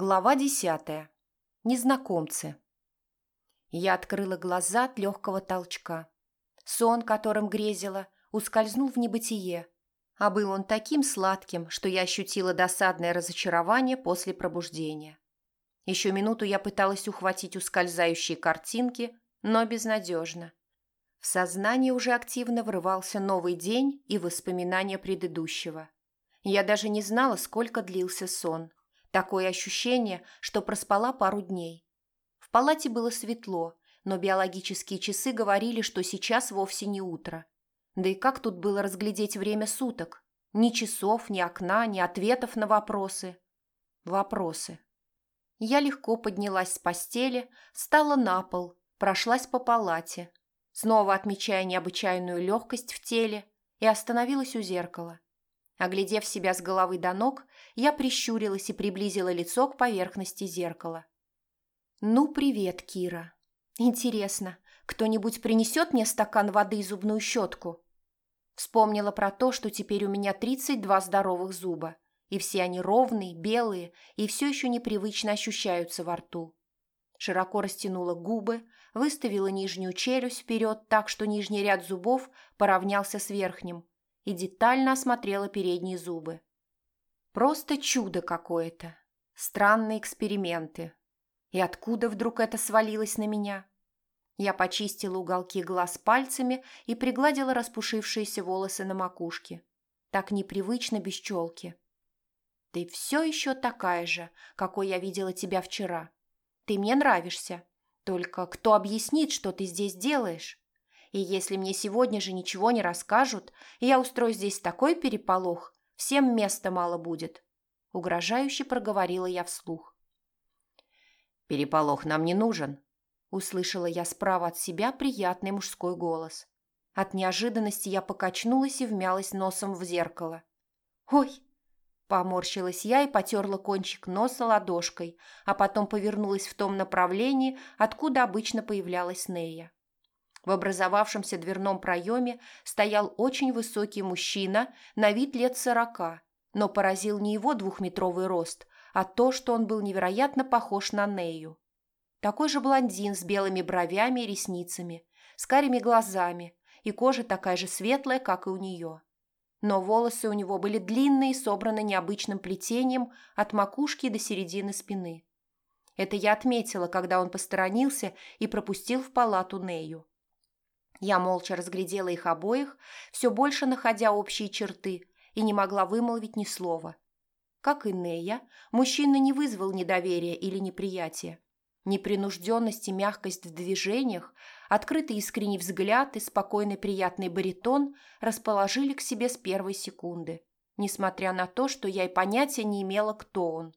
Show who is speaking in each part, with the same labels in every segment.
Speaker 1: Глава десятая. Незнакомцы. Я открыла глаза от легкого толчка. Сон, которым грезила, ускользнул в небытие, а был он таким сладким, что я ощутила досадное разочарование после пробуждения. Еще минуту я пыталась ухватить ускользающие картинки, но безнадежно. В сознание уже активно врывался новый день и воспоминания предыдущего. Я даже не знала, сколько длился сон – Такое ощущение, что проспала пару дней. В палате было светло, но биологические часы говорили, что сейчас вовсе не утро. Да и как тут было разглядеть время суток? Ни часов, ни окна, ни ответов на вопросы. Вопросы. Я легко поднялась с постели, стала на пол, прошлась по палате, снова отмечая необычайную легкость в теле, и остановилась у зеркала. Оглядев себя с головы до ног, я прищурилась и приблизила лицо к поверхности зеркала. «Ну, привет, Кира. Интересно, кто-нибудь принесет мне стакан воды и зубную щетку?» Вспомнила про то, что теперь у меня 32 здоровых зуба, и все они ровные, белые и все еще непривычно ощущаются во рту. Широко растянула губы, выставила нижнюю челюсть вперед так, что нижний ряд зубов поравнялся с верхним, и детально осмотрела передние зубы. Просто чудо какое-то. Странные эксперименты. И откуда вдруг это свалилось на меня? Я почистила уголки глаз пальцами и пригладила распушившиеся волосы на макушке. Так непривычно без челки. Ты все еще такая же, какой я видела тебя вчера. Ты мне нравишься. Только кто объяснит, что ты здесь делаешь? И если мне сегодня же ничего не расскажут, я устрою здесь такой переполох, всем места мало будет. Угрожающе проговорила я вслух.
Speaker 2: «Переполох нам не нужен», –
Speaker 1: услышала я справа от себя приятный мужской голос. От неожиданности я покачнулась и вмялась носом в зеркало. «Ой!» – поморщилась я и потерла кончик носа ладошкой, а потом повернулась в том направлении, откуда обычно появлялась Нея. В образовавшемся дверном проеме стоял очень высокий мужчина, на вид лет сорока, но поразил не его двухметровый рост, а то, что он был невероятно похож на Нею. Такой же блондин с белыми бровями и ресницами, с карими глазами, и кожа такая же светлая, как и у нее. Но волосы у него были длинные, собраны необычным плетением от макушки до середины спины. Это я отметила, когда он посторонился и пропустил в палату Нею. Я молча разглядела их обоих, все больше находя общие черты, и не могла вымолвить ни слова. Как и Нея, мужчина не вызвал недоверия или неприятия. Непринужденность и мягкость в движениях, открытый искренний взгляд и спокойный приятный баритон расположили к себе с первой секунды, несмотря на то, что я и понятия не имела, кто он.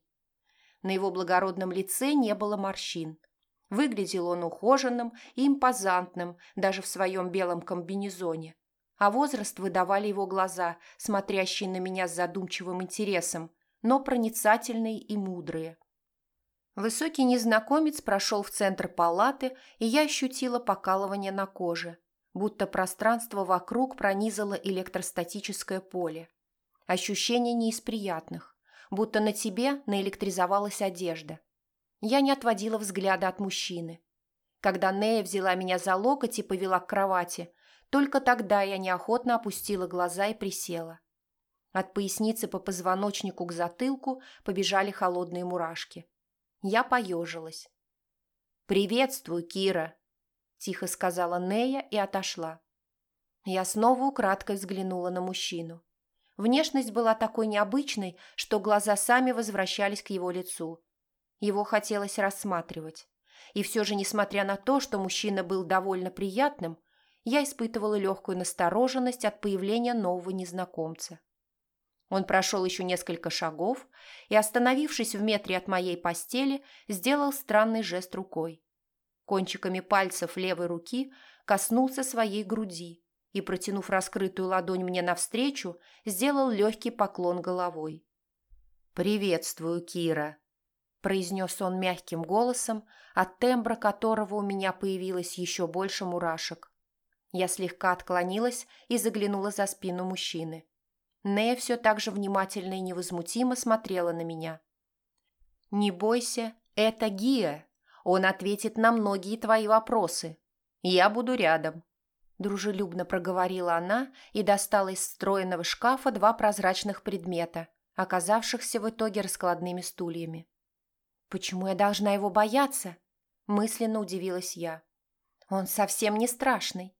Speaker 1: На его благородном лице не было морщин – Выглядел он ухоженным и импозантным даже в своем белом комбинезоне. А возраст выдавали его глаза, смотрящие на меня с задумчивым интересом, но проницательные и мудрые. Высокий незнакомец прошел в центр палаты, и я ощутила покалывание на коже, будто пространство вокруг пронизало электростатическое поле. Ощущение не из приятных, будто на тебе наэлектризовалась одежда – я не отводила взгляда от мужчины. Когда Нея взяла меня за локоть и повела к кровати, только тогда я неохотно опустила глаза и присела. От поясницы по позвоночнику к затылку побежали холодные мурашки. Я поежилась. «Приветствую, Кира!» – тихо сказала Нея и отошла. Я снова украдкой взглянула на мужчину. Внешность была такой необычной, что глаза сами возвращались к его лицу – его хотелось рассматривать. И все же, несмотря на то, что мужчина был довольно приятным, я испытывала легкую настороженность от появления нового незнакомца. Он прошел еще несколько шагов и, остановившись в метре от моей постели, сделал странный жест рукой. Кончиками пальцев левой руки коснулся своей груди и, протянув раскрытую ладонь мне навстречу, сделал легкий поклон головой. «Приветствую, Кира!» Произнес он мягким голосом, от тембра которого у меня появилось еще больше мурашек. Я слегка отклонилась и заглянула за спину мужчины. Нея все так же внимательно и невозмутимо смотрела на меня. «Не бойся, это Гия. Он ответит на многие твои вопросы. Я буду рядом». Дружелюбно проговорила она и достала из встроенного шкафа два прозрачных предмета, оказавшихся в итоге раскладными стульями. «Почему я должна его бояться?» – мысленно удивилась я. «Он совсем не страшный».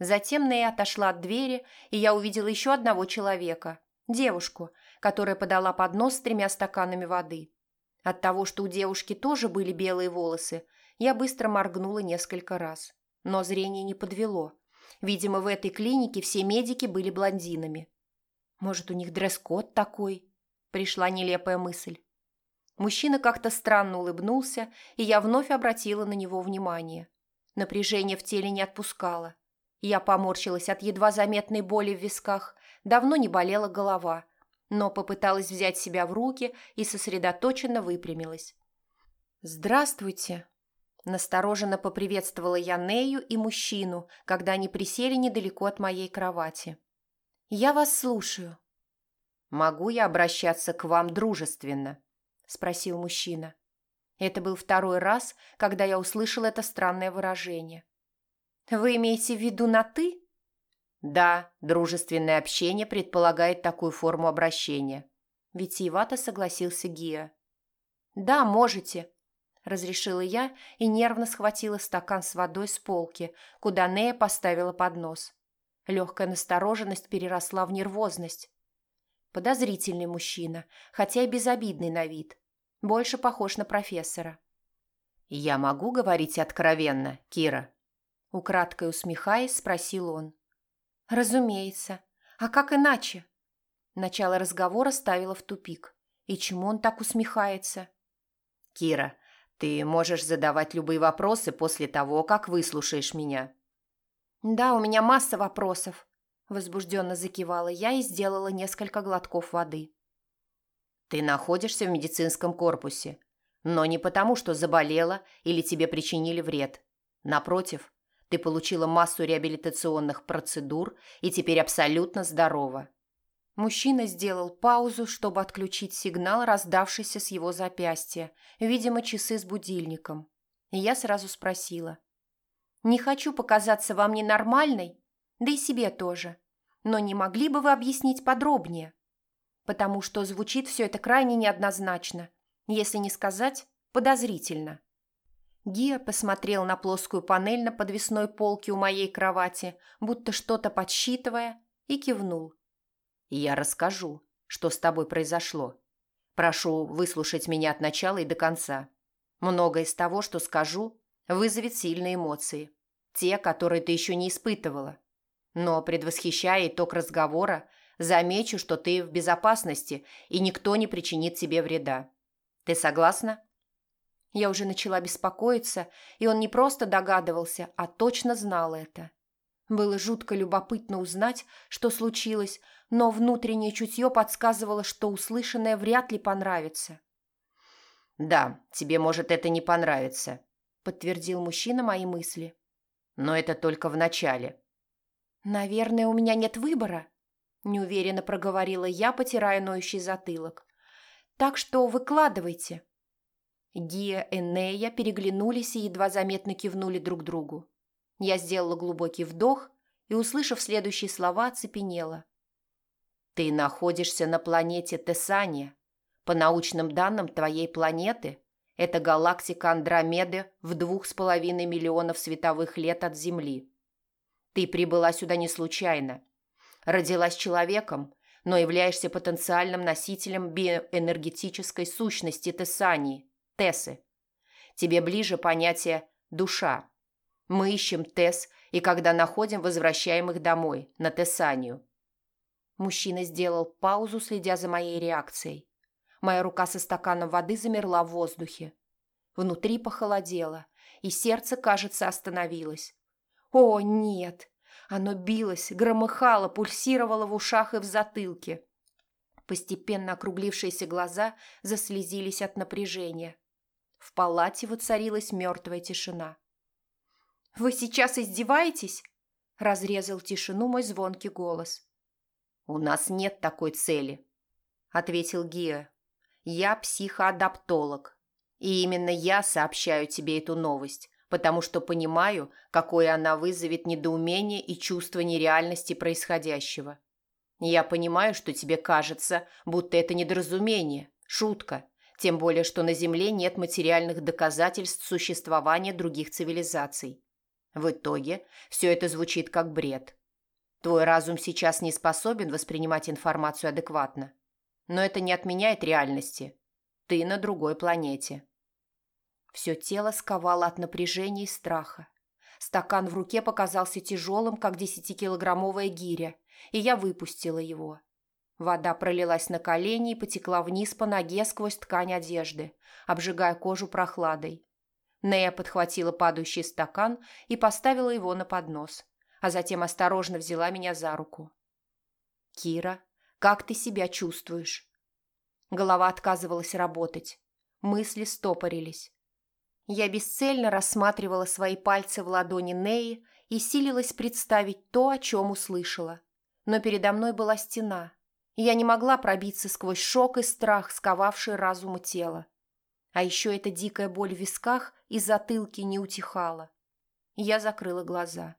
Speaker 1: Затем Нея отошла от двери, и я увидела еще одного человека, девушку, которая подала поднос с тремя стаканами воды. От того, что у девушки тоже были белые волосы, я быстро моргнула несколько раз. Но зрение не подвело. Видимо, в этой клинике все медики были блондинами. Может, у них дресс-код такой? Пришла нелепая мысль. Мужчина как-то странно улыбнулся, и я вновь обратила на него внимание. Напряжение в теле не отпускало. Я поморщилась от едва заметной боли в висках, давно не болела голова, но попыталась взять себя в руки и сосредоточенно выпрямилась. «Здравствуйте!» Настороженно поприветствовала я Нею и мужчину, когда они присели недалеко от моей кровати. «Я вас слушаю». «Могу я обращаться к вам дружественно?» – спросил мужчина. Это был второй раз, когда я услышал это странное выражение. «Вы имеете в виду на «ты»?» «Да, дружественное общение предполагает такую форму обращения», – витиевато согласился Гия. «Да, можете», – разрешила я и нервно схватила стакан с водой с полки, куда Нея поставила поднос. Легкая настороженность переросла в нервозность. Подозрительный мужчина, хотя и безобидный на вид. Больше похож на профессора. «Я могу говорить откровенно, Кира?» Украдкой усмехаясь, спросил он. «Разумеется. А как иначе?» Начало разговора ставило в тупик. И чему он так усмехается? «Кира, ты можешь задавать любые вопросы после того, как выслушаешь меня». «Да, у меня масса вопросов», Возбужденно закивала я и сделала несколько глотков воды. «Ты находишься в медицинском корпусе, но не потому, что заболела или тебе причинили вред. Напротив, ты получила массу реабилитационных процедур и теперь абсолютно здорова». Мужчина сделал паузу, чтобы отключить сигнал, раздавшийся с его запястья, видимо, часы с будильником. И я сразу спросила. «Не хочу показаться вам ненормальной, да и себе тоже. Но не могли бы вы объяснить подробнее? Потому что звучит все это крайне неоднозначно, если не сказать подозрительно. Гия посмотрел на плоскую панель на подвесной полке у моей кровати, будто что-то подсчитывая, и кивнул. «Я расскажу, что с тобой произошло. Прошу выслушать меня от начала и до конца. Многое из того, что скажу, вызовет сильные эмоции. Те, которые ты еще не испытывала. Но, предвосхищая итог разговора, замечу, что ты в безопасности, и никто не причинит тебе вреда. Ты согласна?» Я уже начала беспокоиться, и он не просто догадывался, а точно знал это. Было жутко любопытно узнать, что случилось, но внутреннее чутье подсказывало, что услышанное вряд ли понравится. «Да, тебе может это не понравиться», — подтвердил мужчина мои мысли. «Но это только в начале. «Наверное, у меня нет выбора», – неуверенно проговорила я, потирая ноющий затылок. «Так что выкладывайте». Гия и Нея переглянулись и едва заметно кивнули друг другу. Я сделала глубокий вдох и, услышав следующие слова, оцепенела. «Ты находишься на планете Тесания. По научным данным твоей планеты, это галактика Андромеды в двух с половиной миллионов световых лет от Земли. Ты прибыла сюда не случайно. Родилась человеком, но являешься потенциальным носителем биоэнергетической сущности Тессании, Тесы. Тебе ближе понятие «душа». Мы ищем Тес, и когда находим, возвращаем их домой, на Тессанию. Мужчина сделал паузу, следя за моей реакцией. Моя рука со стаканом воды замерла в воздухе. Внутри похолодело, и сердце, кажется, остановилось. О, нет! Оно билось, громыхало, пульсировало в ушах и в затылке. Постепенно округлившиеся глаза заслезились от напряжения. В палате воцарилась мертвая тишина. «Вы сейчас издеваетесь?» – разрезал тишину мой звонкий голос. «У нас нет такой цели», – ответил Гия. Я психоадаптолог. И именно я сообщаю тебе эту новость, потому что понимаю, какое она вызовет недоумение и чувство нереальности происходящего. Я понимаю, что тебе кажется, будто это недоразумение, шутка, тем более, что на Земле нет материальных доказательств существования других цивилизаций. В итоге все это звучит как бред. Твой разум сейчас не способен воспринимать информацию адекватно. Но это не отменяет реальности. Ты на другой планете. Все тело сковало от напряжения и страха. Стакан в руке показался тяжелым, как десятикилограммовая гиря, и я выпустила его. Вода пролилась на колени и потекла вниз по ноге сквозь ткань одежды, обжигая кожу прохладой. Нея подхватила падающий стакан и поставила его на поднос, а затем осторожно взяла меня за руку. «Кира, как ты себя чувствуешь?» Голова отказывалась работать. Мысли стопорились. Я бесцельно рассматривала свои пальцы в ладони Неи и силилась представить то, о чем услышала. Но передо мной была стена, я не могла пробиться сквозь шок и страх, сковавший разум и тело. А еще эта дикая боль в висках и затылке не утихала. Я закрыла глаза.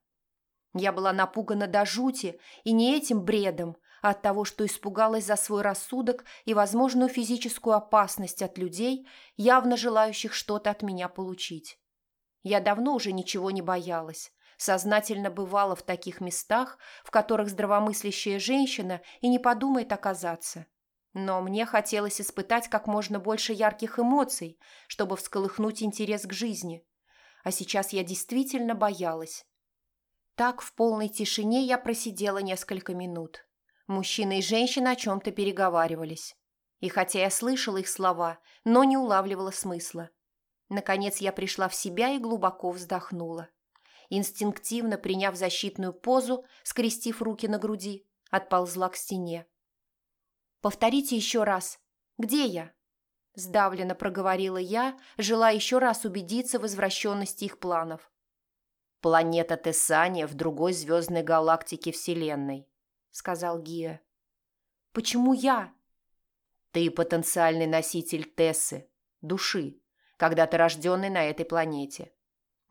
Speaker 1: Я была напугана до жути, и не этим бредом, от того, что испугалась за свой рассудок и возможную физическую опасность от людей, явно желающих что-то от меня получить. Я давно уже ничего не боялась, сознательно бывала в таких местах, в которых здравомыслящая женщина и не подумает оказаться. Но мне хотелось испытать как можно больше ярких эмоций, чтобы всколыхнуть интерес к жизни. А сейчас я действительно боялась. Так в полной тишине я просидела несколько минут. Мужчина и женщина о чем-то переговаривались. И хотя я слышала их слова, но не улавливала смысла. Наконец я пришла в себя и глубоко вздохнула. Инстинктивно приняв защитную позу, скрестив руки на груди, отползла к стене. «Повторите еще раз. Где я?» Сдавленно проговорила я, желая еще раз убедиться в возвращенности их планов. «Планета Тессания в другой звездной галактике Вселенной», — сказал Гия. «Почему я?» «Ты потенциальный носитель Тессы, души, когда-то рожденный на этой планете.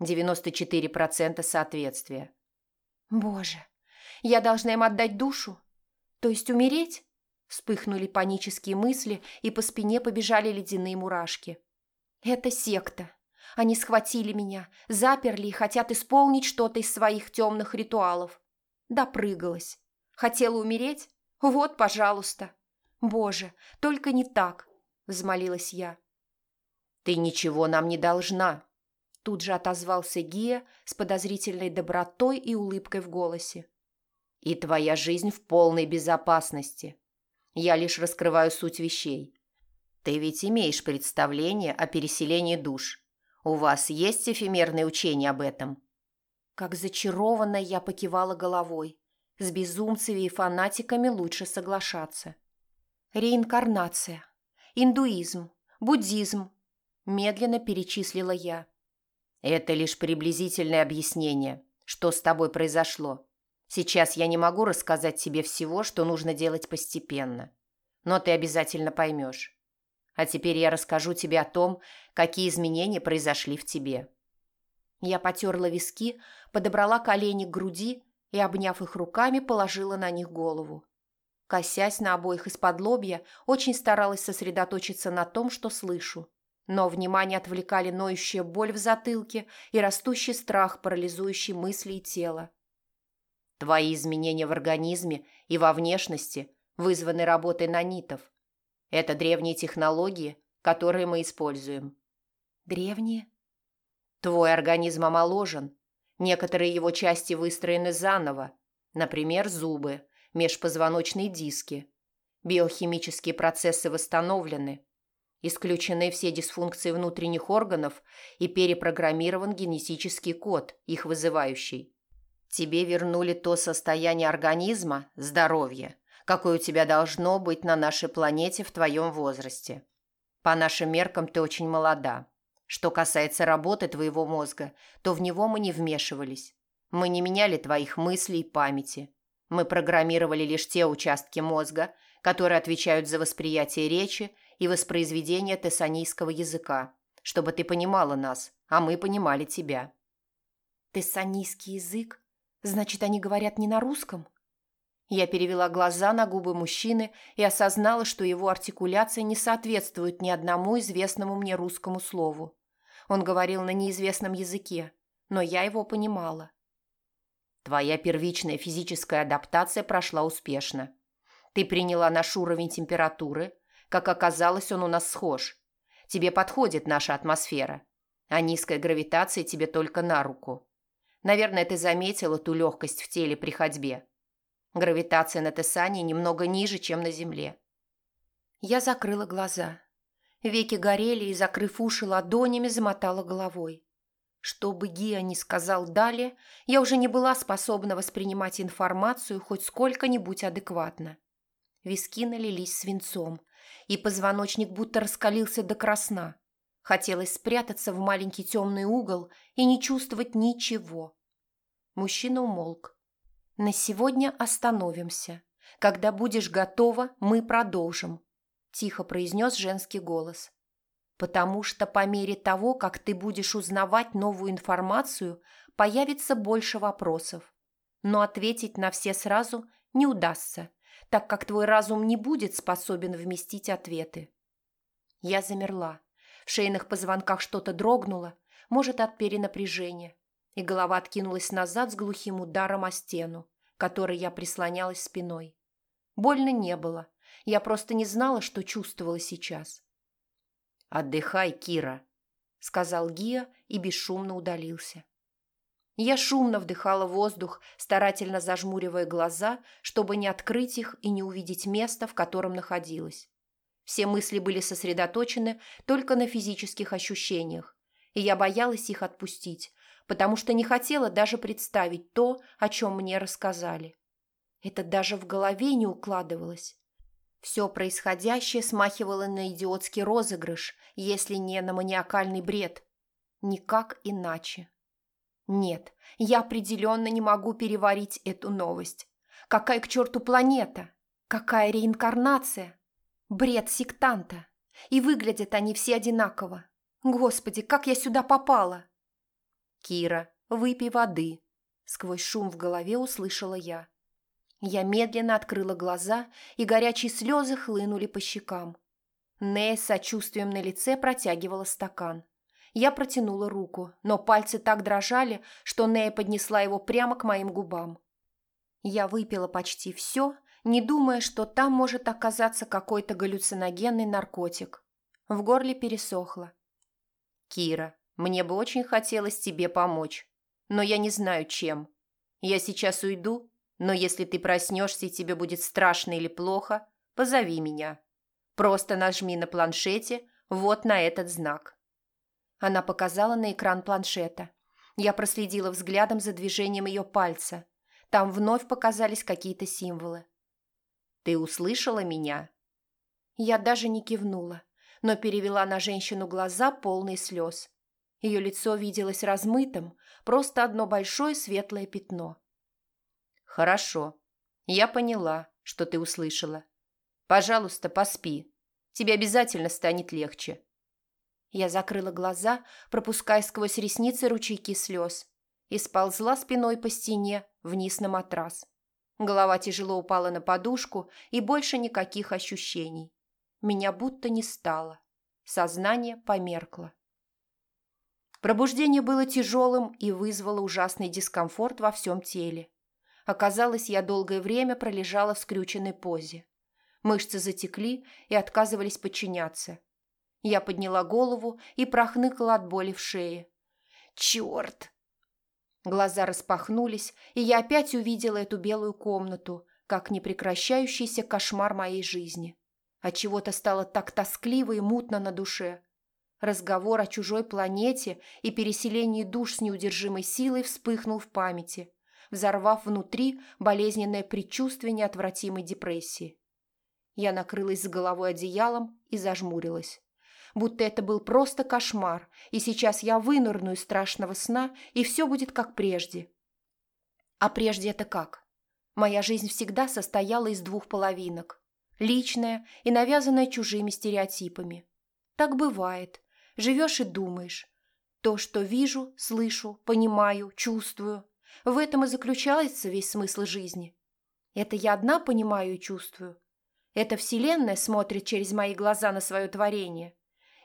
Speaker 1: 94% соответствия».
Speaker 2: «Боже, я должна им отдать душу? То есть умереть?» Вспыхнули панические мысли, и по спине побежали ледяные мурашки. «Это секта. Они схватили меня, заперли и хотят исполнить что-то из своих темных ритуалов. Допрыгалась. Хотела умереть? Вот, пожалуйста. Боже, только не так!» – взмолилась я.
Speaker 1: «Ты ничего нам не должна!» Тут же отозвался Гия с подозрительной добротой и улыбкой в голосе. «И твоя жизнь в полной безопасности. Я лишь раскрываю суть вещей. Ты ведь имеешь представление о переселении душ. У вас есть эфемерные учения об этом?»
Speaker 2: Как зачарованно я покивала головой. С безумцами и фанатиками лучше соглашаться. Реинкарнация, индуизм, буддизм. Медленно перечислила я.
Speaker 1: Это лишь приблизительное объяснение, что с тобой произошло. Сейчас я не могу рассказать тебе всего, что нужно делать постепенно. Но ты обязательно поймешь. А теперь я расскажу тебе о том, какие изменения произошли в тебе».
Speaker 2: Я потерла виски, подобрала колени к груди и, обняв их руками, положила на них голову. Косясь на обоих из-под лобья, очень старалась сосредоточиться на том, что слышу. Но внимание отвлекали ноющая боль в затылке и растущий страх, парализующий мысли и тело.
Speaker 1: Твои изменения в организме и во внешности вызваны работой нанитов. Это древние технологии, которые мы используем.
Speaker 2: Древние?
Speaker 1: Твой организм омоложен. Некоторые его части выстроены заново. Например, зубы, межпозвоночные диски. Биохимические процессы восстановлены. Исключены все дисфункции внутренних органов и перепрограммирован генетический код, их вызывающий. Тебе вернули то состояние организма, здоровье, какое у тебя должно быть на нашей планете в твоем возрасте. По нашим меркам ты очень молода. Что касается работы твоего мозга, то в него мы не вмешивались. Мы не меняли твоих мыслей и памяти. Мы программировали лишь те участки мозга, которые отвечают за восприятие речи
Speaker 3: и воспроизведение тессанийского языка, чтобы ты понимала нас, а мы понимали тебя».
Speaker 2: «Тессанийский язык? Значит, они говорят не на русском?» Я перевела глаза на губы мужчины и осознала, что его артикуляция не соответствует ни одному известному мне русскому слову. Он говорил на неизвестном языке, но я его понимала.
Speaker 3: Твоя первичная физическая адаптация прошла успешно. Ты приняла наш уровень температуры. Как оказалось, он у нас схож. Тебе подходит наша атмосфера. А низкая гравитация тебе только на руку. Наверное, ты заметила ту легкость в теле при ходьбе. Гравитация на Тесане немного ниже, чем на Земле.
Speaker 2: Я закрыла глаза. Веки горели и, закрыв уши ладонями, замотала головой. Что бы Гия ни сказал далее, я уже не была способна воспринимать информацию хоть сколько-нибудь адекватно. Виски налились свинцом, и позвоночник будто раскалился до красна. Хотелось спрятаться в маленький темный угол и не чувствовать ничего. Мужчина умолк, «На сегодня остановимся. Когда будешь готова, мы продолжим», – тихо произнес женский голос. «Потому что по мере того, как ты будешь узнавать новую информацию, появится больше вопросов. Но ответить на все сразу не удастся, так как твой разум не будет способен вместить ответы». Я замерла. В шейных позвонках что-то дрогнуло, может, от перенапряжения и голова откинулась назад с глухим ударом о стену, которой я прислонялась спиной. Больно не было, я просто не знала, что чувствовала сейчас.
Speaker 3: «Отдыхай, Кира», — сказал Гия и бесшумно удалился.
Speaker 2: Я шумно вдыхала воздух, старательно зажмуривая глаза, чтобы не открыть их и не увидеть место, в котором находилась. Все мысли были сосредоточены только на физических ощущениях, и я боялась их отпустить, потому что не хотела даже представить то, о чем мне рассказали. Это даже в голове не укладывалось. Все происходящее смахивало на идиотский розыгрыш, если не на маниакальный бред. Никак иначе. Нет, я определенно не могу переварить эту новость. Какая к черту планета? Какая реинкарнация? Бред сектанта. И выглядят они все одинаково. Господи, как я сюда попала?
Speaker 3: «Кира, выпей воды», – сквозь шум в голове услышала я.
Speaker 2: Я медленно открыла глаза, и горячие слезы хлынули по щекам. Нея с сочувствием на лице протягивала стакан. Я протянула руку, но пальцы так дрожали, что Нея поднесла его прямо к моим губам. Я выпила почти все, не думая, что там может оказаться какой-то галлюциногенный наркотик. В горле пересохло.
Speaker 3: «Кира, мне бы очень хотелось тебе помочь, но я не знаю, чем. Я сейчас уйду, но если ты проснешься и тебе будет страшно или плохо, позови меня. Просто нажми на планшете вот на этот знак».
Speaker 2: Она показала на экран планшета. Я проследила взглядом за движением ее пальца. Там вновь показались какие-то символы.
Speaker 3: «Ты услышала меня?»
Speaker 2: Я даже не кивнула, но перевела на женщину глаза полные слез. Ее лицо виделось размытым, просто одно большое светлое пятно.
Speaker 3: «Хорошо. Я поняла, что ты услышала. Пожалуйста, поспи. Тебе обязательно станет легче».
Speaker 2: Я закрыла глаза, пропуская сквозь ресницы ручейки слез, и сползла спиной по стене вниз на матрас. Голова тяжело упала на подушку, и больше никаких ощущений. Меня будто не стало. Сознание померкло. Пробуждение было тяжелым и вызвало ужасный дискомфорт во всем теле. Оказалось, я долгое время пролежала в скрюченной позе. Мышцы затекли и отказывались подчиняться. Я подняла голову и прохныкала от боли в шее. «Черт!» Глаза распахнулись, и я опять увидела эту белую комнату, как непрекращающийся кошмар моей жизни. Отчего-то стало так тоскливо и мутно на душе. Разговор о чужой планете и переселении душ с неудержимой силой вспыхнул в памяти, взорвав внутри болезненное предчувствие неотвратимой депрессии. Я накрылась с головой одеялом и зажмурилась. Будто это был просто кошмар, и сейчас я вынырну из страшного сна, и все будет как прежде. А прежде это как? Моя жизнь всегда состояла из двух половинок.
Speaker 1: Личное и навязанное чужими стереотипами. Так бывает. Живешь и думаешь. То, что вижу, слышу, понимаю, чувствую. В этом и заключается весь смысл жизни. Это я одна понимаю и чувствую. Это Вселенная смотрит через мои глаза на свое творение.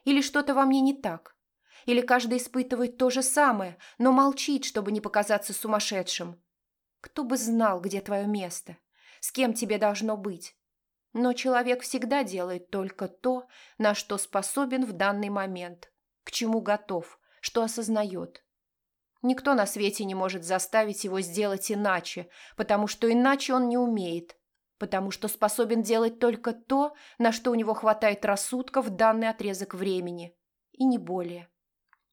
Speaker 1: Или что-то во мне не так. Или каждый испытывает то же самое, но молчит, чтобы не показаться сумасшедшим. Кто бы знал, где твое место, с кем тебе должно быть. Но человек всегда делает только то, на что способен в данный момент, к чему готов, что осознает. Никто на свете не может заставить его сделать иначе, потому что иначе он не умеет, потому что способен делать только то, на что у него хватает рассудка в данный отрезок времени, и не более.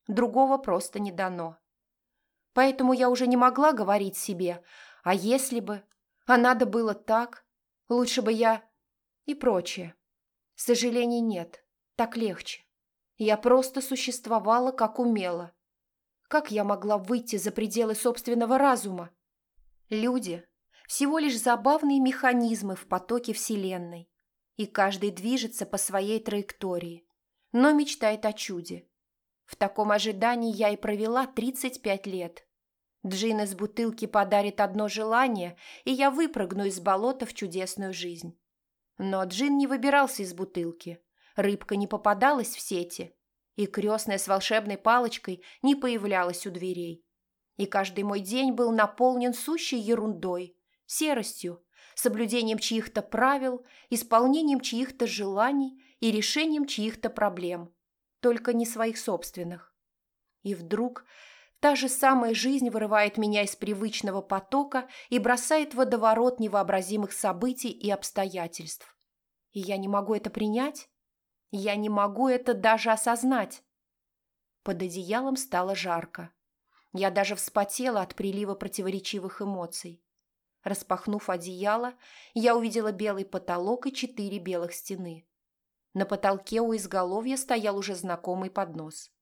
Speaker 1: Другого просто не дано. Поэтому я уже не могла говорить себе, а если бы, а надо было так, лучше бы я и прочее. Сожалений нет, так легче. Я просто существовала, как умела. Как я могла выйти за пределы собственного разума? Люди – всего лишь забавные механизмы в потоке Вселенной, и каждый движется по своей траектории, но мечтает о чуде. В таком ожидании я и провела 35 лет. Джин из бутылки подарит одно желание, и я выпрыгну из болота в чудесную жизнь. Но Джин не выбирался из бутылки. Рыбка не попадалась в сети. И крестная с волшебной палочкой не появлялась у дверей. И каждый мой день был наполнен сущей ерундой, серостью, соблюдением чьих-то правил, исполнением чьих-то желаний и решением чьих-то проблем, только не своих собственных. И вдруг та же самая жизнь вырывает меня из привычного потока и бросает водоворот невообразимых событий и обстоятельств. И я не могу это принять? Я не могу это даже осознать. Под одеялом стало жарко. Я даже вспотела от прилива противоречивых эмоций. Распахнув одеяло, я увидела белый потолок и четыре белых стены. На потолке у изголовья стоял уже знакомый поднос.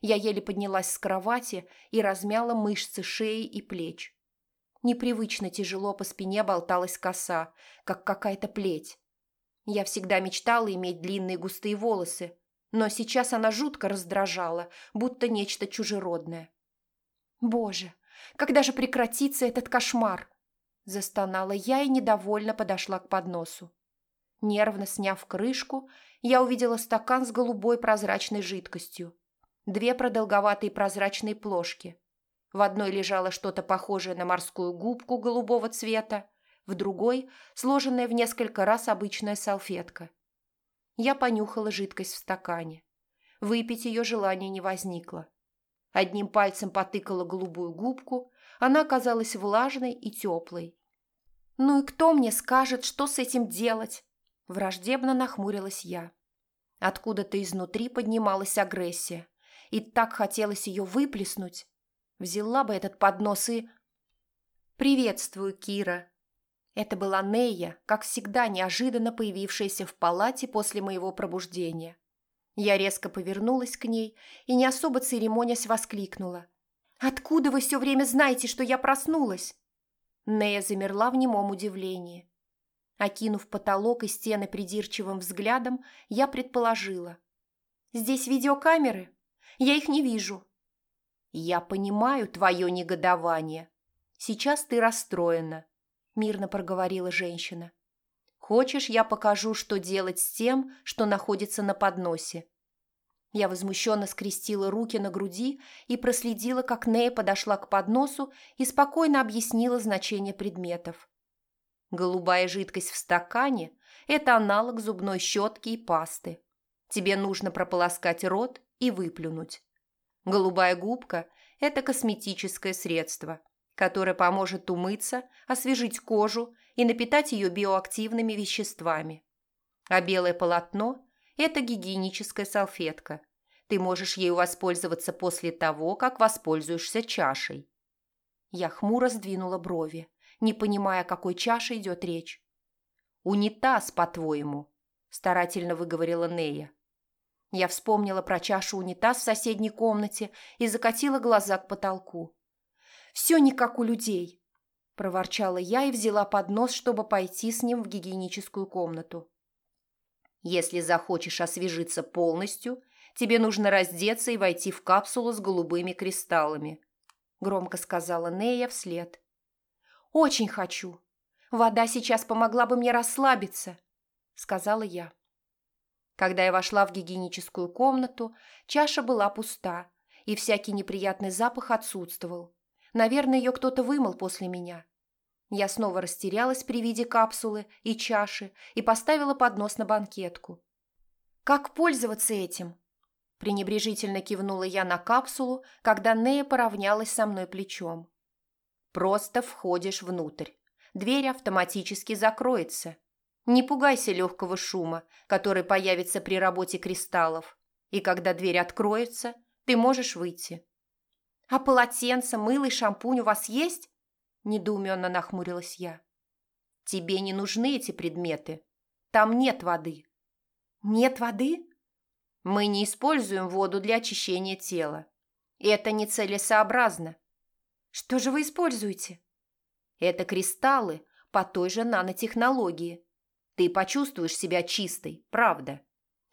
Speaker 1: Я еле поднялась с кровати и размяла мышцы шеи и плеч. Непривычно тяжело по спине болталась коса, как какая-то плеть. Я всегда мечтала иметь длинные густые волосы, но сейчас она жутко раздражала, будто нечто чужеродное. «Боже, когда же прекратится этот кошмар?» Застонала я и недовольно подошла к подносу. Нервно сняв крышку, я увидела стакан с голубой прозрачной жидкостью. Две продолговатые прозрачные плошки. В одной лежало что-то похожее на морскую губку голубого цвета, в другой – сложенная в несколько раз обычная салфетка. Я понюхала жидкость в стакане. Выпить ее желания не возникло. Одним пальцем потыкала голубую губку, она оказалась влажной и теплой. «Ну и кто мне скажет, что с этим делать?» Враждебно нахмурилась я. Откуда-то изнутри поднималась агрессия, и так хотелось ее выплеснуть. Взяла бы этот поднос и... «Приветствую, Кира», это была Нея, как всегда неожиданно появившаяся в палате после моего пробуждения. Я резко повернулась к ней и, не особо церемонясь, воскликнула. «Откуда вы все время знаете, что я проснулась?» Нея замерла в немом удивлении. Окинув потолок и стены придирчивым взглядом, я предположила. «Здесь видеокамеры? Я их не вижу». «Я понимаю твое негодование. Сейчас ты расстроена мирно проговорила женщина. Хочешь, я покажу, что делать с тем, что находится на подносе? Я возмущенно скрестила руки на груди и проследила, как Нея подошла к подносу и спокойно объяснила значение предметов. Голубая жидкость в стакане – это аналог зубной щетки и пасты. Тебе нужно прополоскать рот и выплюнуть. Голубая губка – это косметическое средство – которая поможет умыться, освежить кожу и напитать ее биоактивными веществами. А белое полотно – это гигиеническая салфетка. Ты можешь ею воспользоваться после того, как воспользуешься чашей. Я хмуро сдвинула брови, не понимая, о какой чаше идет речь. «Унитаз, по-твоему», – старательно выговорила Нея. Я вспомнила про чашу унитаз в соседней комнате и закатила глаза к потолку. Все не как у людей», – проворчала я и взяла поднос, чтобы пойти с ним в гигиеническую комнату.
Speaker 3: Если захочешь освежиться полностью, тебе нужно раздеться и войти в капсулу с голубыми кристаллами», – громко сказала Нея вслед.
Speaker 2: «Очень хочу. Вода сейчас помогла бы мне расслабиться», – сказала я. Когда я вошла в гигиеническую комнату, чаша была пуста, и всякий неприятный запах отсутствовал. Наверное, ее кто-то вымыл после меня. Я снова растерялась при виде капсулы и чаши и поставила поднос на банкетку. «Как пользоваться этим?» Пренебрежительно кивнула я на капсулу, когда Нея поравнялась со мной плечом. «Просто входишь внутрь. Дверь автоматически закроется. Не пугайся легкого шума, который появится при работе кристаллов. И когда дверь откроется, ты можешь выйти». «А полотенце, мыло и шампунь у вас есть?» Недоуменно нахмурилась я. «Тебе не нужны эти предметы. Там нет воды». «Нет воды?» «Мы не используем воду для очищения тела. Это нецелесообразно». «Что же вы используете?» «Это кристаллы по той же нанотехнологии. Ты почувствуешь себя чистой, правда.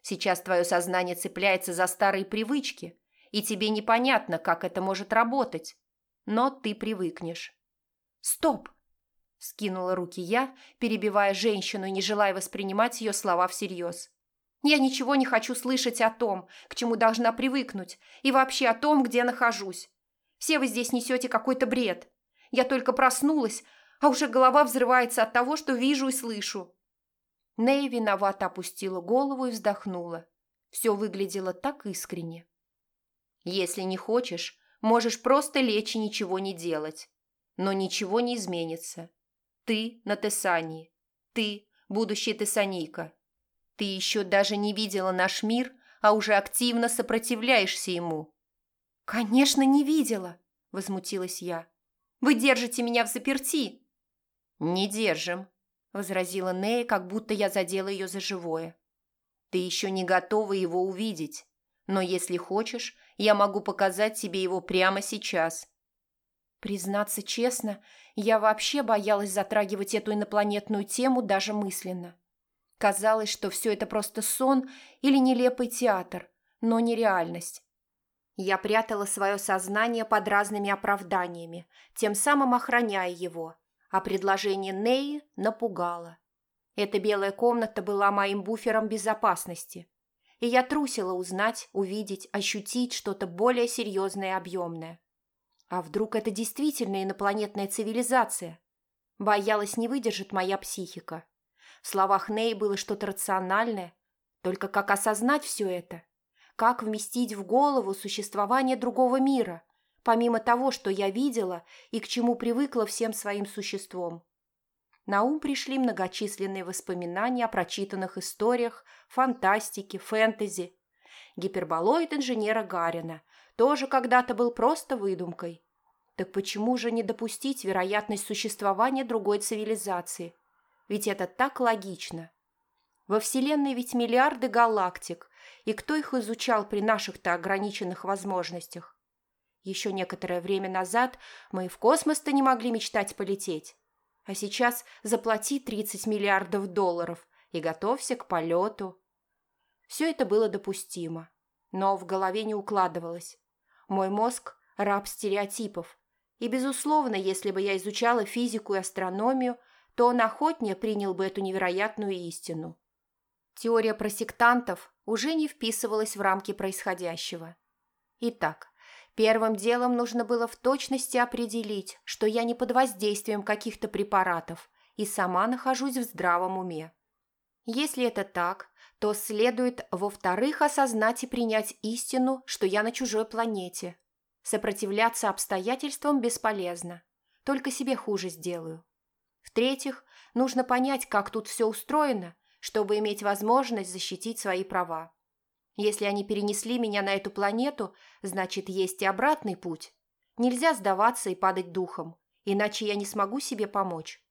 Speaker 2: Сейчас твое сознание цепляется за старые привычки, и тебе непонятно, как это может работать. Но ты привыкнешь. «Стоп!» – скинула руки я, перебивая женщину не желая воспринимать ее слова всерьез. «Я ничего не хочу слышать о том, к чему должна привыкнуть, и вообще о том, где нахожусь. Все вы здесь несете какой-то бред. Я только проснулась, а уже голова взрывается от того, что вижу и слышу. Нэй виновато опустила голову и вздохнула. Все выглядело так искренне. «Если не хочешь, можешь просто лечь и ничего не делать. Но ничего не изменится. Ты на Тессании. Ты – будущий Тессанийка. Ты еще даже не видела наш мир, а уже активно сопротивляешься ему». «Конечно, не видела», – возмутилась я. «Вы держите меня в заперти». «Не держим», – возразила Нея, как будто я задела ее за живое. «Ты еще не готова его увидеть, но если хочешь, я могу показать тебе его прямо сейчас». Признаться честно, я вообще боялась затрагивать эту инопланетную тему даже мысленно. Казалось, что все это просто сон или нелепый театр, но не реальность. Я прятала свое сознание под разными оправданиями, тем самым охраняя его – а предложение Неи напугало. Эта белая комната была моим буфером безопасности, и я трусила узнать, увидеть, ощутить что-то более серьезное и объемное. А вдруг это действительно инопланетная цивилизация? Боялась, не выдержит моя психика. В словах Ней было что-то рациональное, только как осознать все это? Как вместить в голову существование другого мира – помимо того, что я видела и к чему привыкла всем своим существом. На ум пришли многочисленные воспоминания о прочитанных историях, фантастике, фэнтези. Гиперболоид инженера Гарина тоже когда-то был просто выдумкой. Так почему же не допустить вероятность существования другой цивилизации? Ведь это так логично. Во Вселенной ведь миллиарды галактик, и кто их изучал при наших-то ограниченных возможностях? Еще некоторое время назад мы в космос-то не могли мечтать полететь. А сейчас заплати 30 миллиардов долларов и готовься к полету. Все это было допустимо, но в голове не укладывалось. Мой мозг – раб стереотипов. И, безусловно, если бы я изучала физику и астрономию, то он охотнее принял бы эту невероятную истину. Теория про сектантов уже не вписывалась в рамки происходящего. Итак, Первым делом нужно было в точности определить, что я не под воздействием каких-то препаратов и сама нахожусь в здравом уме. Если это так, то следует, во-вторых, осознать и принять истину, что я на чужой планете. Сопротивляться обстоятельствам бесполезно, только себе хуже сделаю. В-третьих, нужно понять, как тут все устроено, чтобы иметь возможность защитить свои права. Если они перенесли меня на эту планету, значит, есть и обратный путь. Нельзя сдаваться и падать духом, иначе я не смогу себе помочь.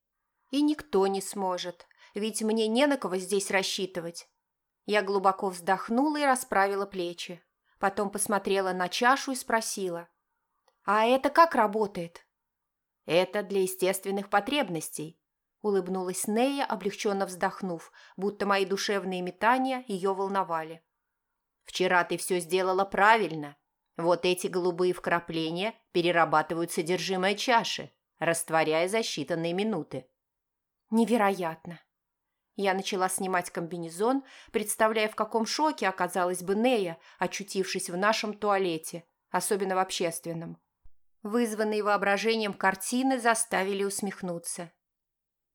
Speaker 2: И никто не сможет, ведь мне не на кого здесь рассчитывать. Я глубоко вздохнула и расправила плечи. Потом посмотрела на чашу и спросила. «А это как работает?» «Это для естественных потребностей», –
Speaker 1: улыбнулась Нея, облегченно вздохнув, будто мои душевные метания ее волновали.
Speaker 3: «Вчера ты все сделала правильно. Вот эти голубые вкрапления перерабатывают содержимое чаши, растворяя за считанные минуты».
Speaker 1: «Невероятно!» Я начала снимать комбинезон, представляя, в каком шоке оказалась бы Нея, очутившись в нашем туалете, особенно в общественном. Вызванные воображением картины заставили усмехнуться.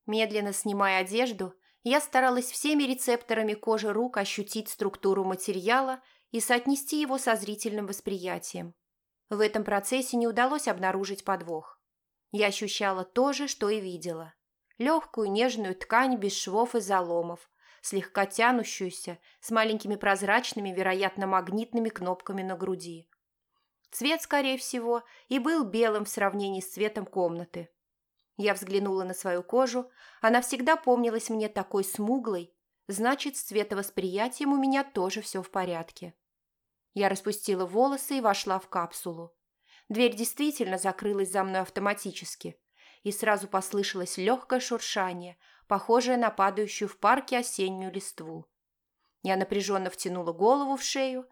Speaker 1: Медленно снимая одежду, я старалась всеми рецепторами кожи рук ощутить структуру материала и соотнести его со зрительным восприятием. В этом процессе не удалось обнаружить подвох. Я ощущала то же, что и видела. Легкую нежную ткань без швов и заломов, слегка тянущуюся, с маленькими прозрачными, вероятно, магнитными кнопками на груди. Цвет, скорее всего, и был белым в сравнении с цветом комнаты. Я взглянула на свою кожу, она всегда помнилась мне такой смуглой, значит, с цветовосприятием у меня тоже все в порядке. Я распустила волосы и вошла в капсулу. Дверь действительно закрылась за мной автоматически, и сразу послышалось легкое шуршание, похожее на падающую в парке осеннюю листву. Я напряженно втянула голову в шею,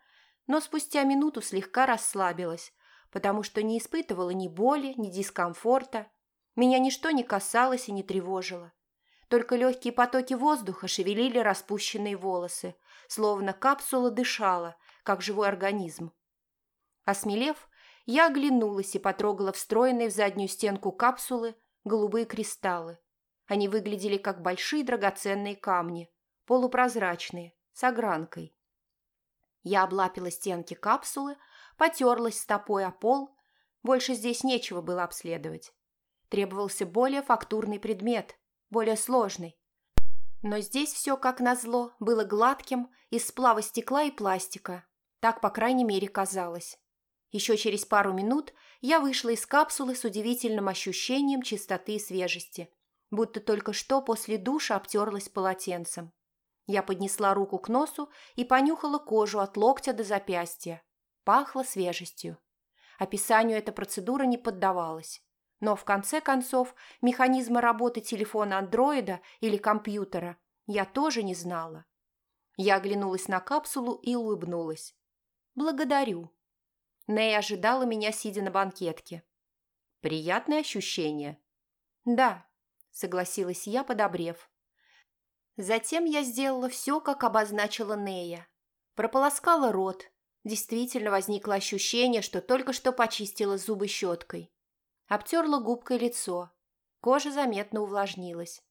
Speaker 1: но спустя минуту слегка расслабилась, потому что не испытывала ни боли, ни дискомфорта, меня ничто не касалось и не тревожило. Только легкие потоки воздуха шевелили распущенные волосы, словно капсула дышала, как живой организм. Осмелев, я оглянулась и потрогала встроенные в заднюю стенку капсулы голубые кристаллы. Они выглядели как большие драгоценные камни, полупрозрачные, с огранкой. Я облапила стенки капсулы, потерлась стопой о пол. Больше здесь нечего было обследовать. Требовался более фактурный предмет, более сложный. Но здесь все, как назло, было гладким, из сплава стекла и пластика. Так, по крайней мере, казалось. Еще через пару минут я вышла из капсулы с удивительным ощущением чистоты и свежести, будто только что после душа обтерлась полотенцем. Я поднесла руку к носу и понюхала кожу от локтя до запястья. Пахло свежестью. Описанию эта процедура не поддавалась. Но в конце концов механизма работы телефона андроида или компьютера я тоже не знала. Я оглянулась на капсулу и улыбнулась. «Благодарю». Нэй ожидала меня, сидя на банкетке. «Приятное ощущение». «Да», — согласилась я, подобрев. Затем я сделала все, как обозначила Нея. Прополоскала рот. Действительно возникло ощущение, что только что почистила зубы щеткой. Обтерла губкой лицо. Кожа заметно увлажнилась.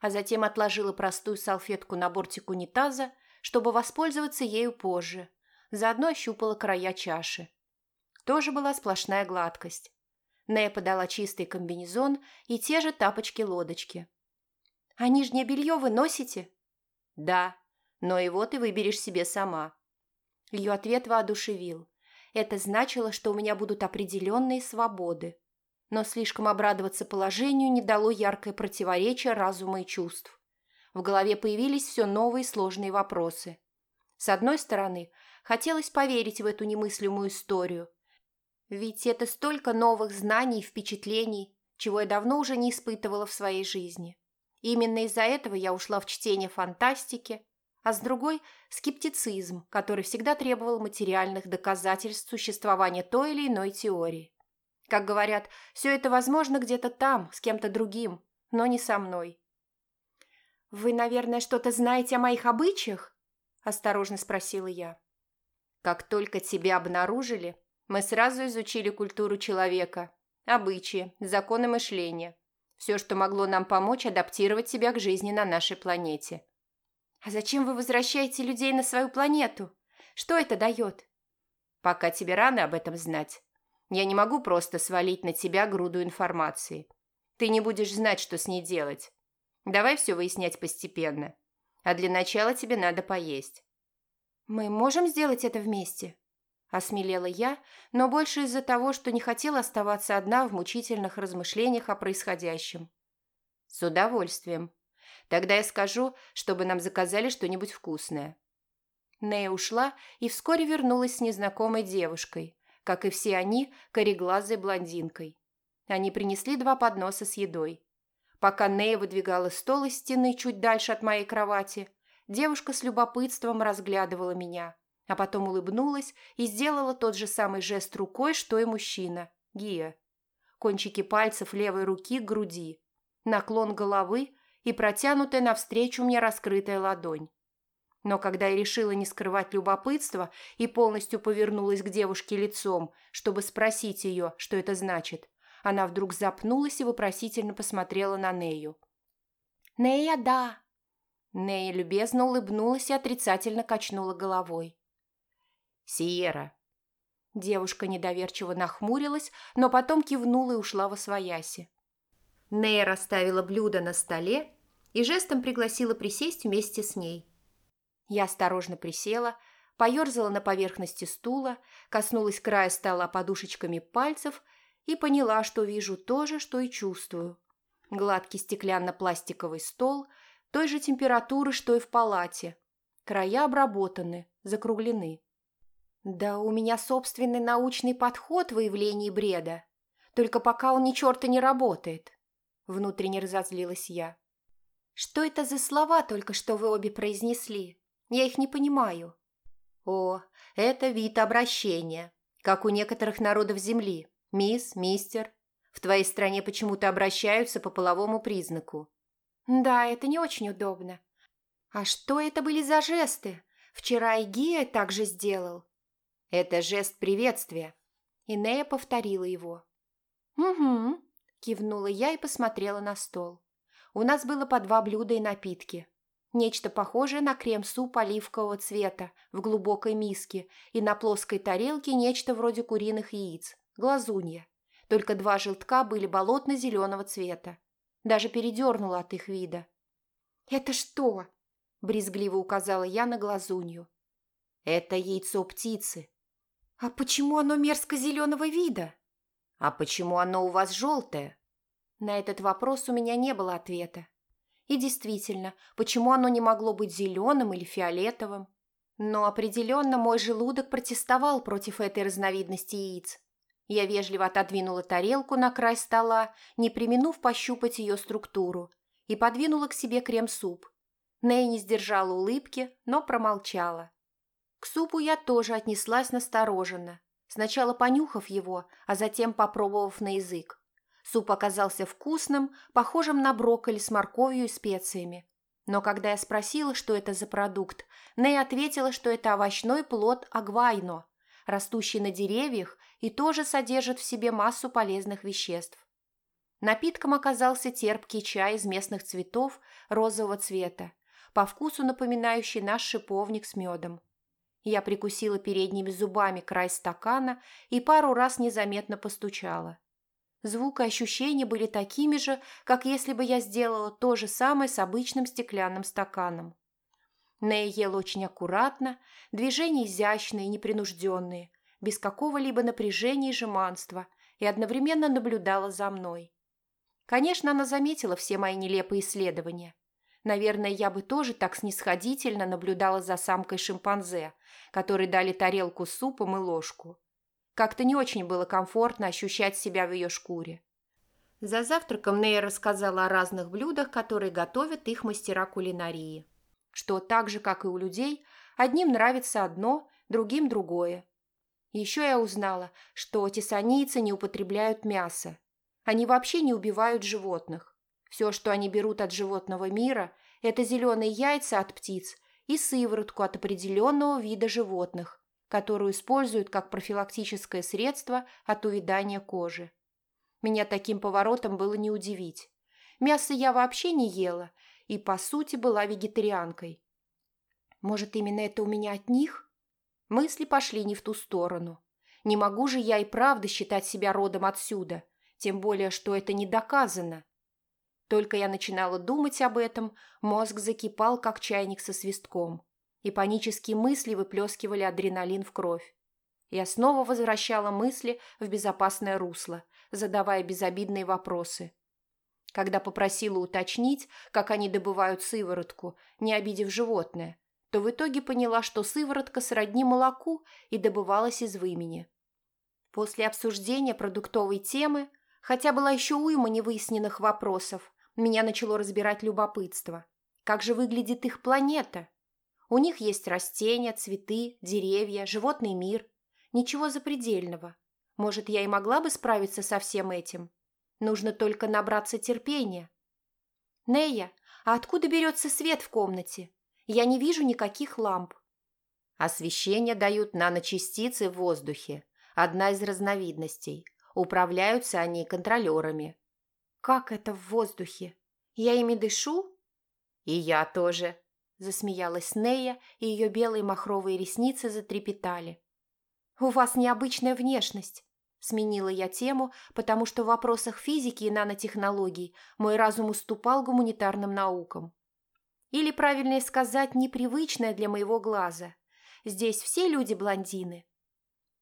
Speaker 1: А затем отложила простую салфетку на бортик унитаза, чтобы воспользоваться ею позже. Заодно ощупала края чаши. Тоже была сплошная гладкость. Нея подала чистый комбинезон и те же тапочки-лодочки. «А нижнее белье вы носите?» «Да, но его ты выберешь себе сама». Ее ответ воодушевил. Это значило, что у меня будут определенные свободы но слишком обрадоваться положению не дало яркое противоречие разума и чувств. В голове появились все новые сложные вопросы. С одной стороны, хотелось поверить в эту немыслимую историю. Ведь это столько новых знаний и впечатлений, чего я давно уже не испытывала в своей жизни. именно из-за этого я ушла в чтение фантастики, а с другой – скептицизм, который всегда требовал материальных доказательств существования той или иной теории. Как говорят, все это возможно где-то там, с кем-то другим, но не со мной. «Вы, наверное, что-то знаете о моих обычаях?» – осторожно спросила я. «Как только тебя обнаружили, мы сразу изучили культуру человека, обычаи, законы мышления, все, что могло нам помочь адаптировать себя к жизни на нашей планете». «А зачем вы возвращаете людей на свою планету? Что это дает?» «Пока тебе рано об этом знать. Я не могу просто свалить на тебя груду информации. Ты не будешь знать, что с ней делать. Давай все выяснять постепенно. А для начала тебе надо поесть». «Мы можем сделать это вместе?» Осмелела я, но больше из-за того, что не хотела оставаться одна в мучительных размышлениях о происходящем. «С удовольствием. Тогда я скажу, чтобы нам заказали что-нибудь вкусное». Нея ушла и вскоре вернулась с незнакомой девушкой, как и все они, кореглазой блондинкой. Они принесли два подноса с едой. Пока Нея выдвигала стол из стены чуть дальше от моей кровати, девушка с любопытством разглядывала меня, а потом улыбнулась и сделала тот же самый жест рукой, что и мужчина, Гия. Кончики пальцев левой руки к груди, наклон головы и протянутая навстречу мне раскрытая ладонь. Но когда я решила не скрывать любопытство и полностью повернулась к девушке лицом, чтобы спросить ее, что это значит, она вдруг запнулась и вопросительно посмотрела на Нею.
Speaker 2: «Нея, да!»
Speaker 1: Нея любезно улыбнулась и отрицательно качнула головой.
Speaker 3: «Сиера!»
Speaker 1: Девушка недоверчиво нахмурилась, но потом кивнула и ушла во свояси. Нея расставила блюдо на столе и жестом пригласила присесть вместе с ней. Я осторожно присела, поерзала на поверхности стула, коснулась края стола подушечками пальцев и поняла, что вижу то же, что и чувствую. Гладкий стеклянно-пластиковый стол той же температуры, что и в палате. Края обработаны, закруглены. Да у меня собственный научный подход в выявлении бреда. Только пока он ни черта не работает. Внутренне разозлилась я. Что это за слова только что вы обе произнесли? Я их не понимаю. О, это вид обращения, как у некоторых народов Земли. Мисс, мистер. В твоей стране почему-то обращаются по половому признаку. Да, это не очень удобно. А что это были за жесты? Вчера и Гия так же сделал. Это жест приветствия. Инея повторила его. «Угу», – кивнула я и посмотрела на стол. У нас было по два блюда и напитки. Нечто похожее на крем-суп оливкового цвета в глубокой миске и на плоской тарелке нечто вроде куриных яиц, глазунья. Только два желтка были болотно-зеленого цвета. Даже передернула от их вида. «Это что?» – брезгливо указала я на глазунью. «Это яйцо птицы». «А почему оно мерзко-зеленого вида?» «А почему оно у вас желтое?» На этот вопрос у меня не было ответа. И действительно, почему оно не могло быть зеленым или фиолетовым? Но определенно мой желудок протестовал против этой разновидности яиц. Я вежливо отодвинула тарелку на край стола, не применув пощупать ее структуру, и подвинула к себе крем-суп. Нэй не сдержала улыбки, но промолчала. К супу я тоже отнеслась настороженно, сначала понюхав его, а затем попробовав на язык. Суп оказался вкусным, похожим на брокколи с морковью и специями. Но когда я спросила, что это за продукт, Нэй ответила, что это овощной плод агвайно, растущий на деревьях и тоже содержит в себе массу полезных веществ. Напитком оказался терпкий чай из местных цветов розового цвета, по вкусу напоминающий наш шиповник с медом. Я прикусила передними зубами край стакана и пару раз незаметно постучала. Звук и ощущения были такими же, как если бы я сделала то же самое с обычным стеклянным стаканом. Нэй ел очень аккуратно, движения изящные и непринужденные, без какого-либо напряжения и жеманства, и одновременно наблюдала за мной. Конечно, она заметила все мои нелепые исследования. Наверное, я бы тоже так снисходительно наблюдала за самкой шимпанзе, которой дали тарелку с супом и ложку. Как-то не очень было комфортно ощущать себя в ее шкуре. За завтраком Нея рассказала о разных блюдах, которые готовят их мастера кулинарии. Что так же, как и у людей, одним нравится одно, другим другое. Еще я узнала, что тессанийцы не употребляют мясо. Они вообще не убивают животных. Все, что они берут от животного мира, это зеленые яйца от птиц и сыворотку от определенного вида животных, которую используют как профилактическое средство от увядания кожи. Меня таким поворотом было не удивить. Мясо я вообще не ела и, по сути, была вегетарианкой. Может, именно это у меня от них? Мысли пошли не в ту сторону. Не могу же я и правда считать себя родом отсюда, тем более, что это не доказано. Только я начинала думать об этом, мозг закипал, как чайник со свистком и панические мысли выплескивали адреналин в кровь. Я снова возвращала мысли в безопасное русло, задавая безобидные вопросы. Когда попросила уточнить, как они добывают сыворотку, не обидев животное, то в итоге поняла, что сыворотка сродни молоку и добывалась из вымени. После обсуждения продуктовой темы, хотя была еще уйма невыясненных вопросов, меня начало разбирать любопытство. Как же выглядит их планета? У них есть растения, цветы, деревья, животный мир. Ничего запредельного. Может, я и могла бы справиться со всем этим? Нужно только набраться терпения. Нея, а откуда берется свет в комнате? Я не вижу никаких ламп.
Speaker 3: Освещение дают наночастицы в воздухе. Одна из разновидностей. Управляются они контролерами.
Speaker 1: Как это в воздухе? Я ими дышу?
Speaker 3: И я тоже.
Speaker 1: Засмеялась Нея, и ее белые махровые ресницы затрепетали. «У вас необычная внешность», – сменила я тему, потому что в вопросах физики и нанотехнологий мой разум уступал гуманитарным наукам. Или, правильнее сказать, непривычная для моего глаза. Здесь все люди блондины.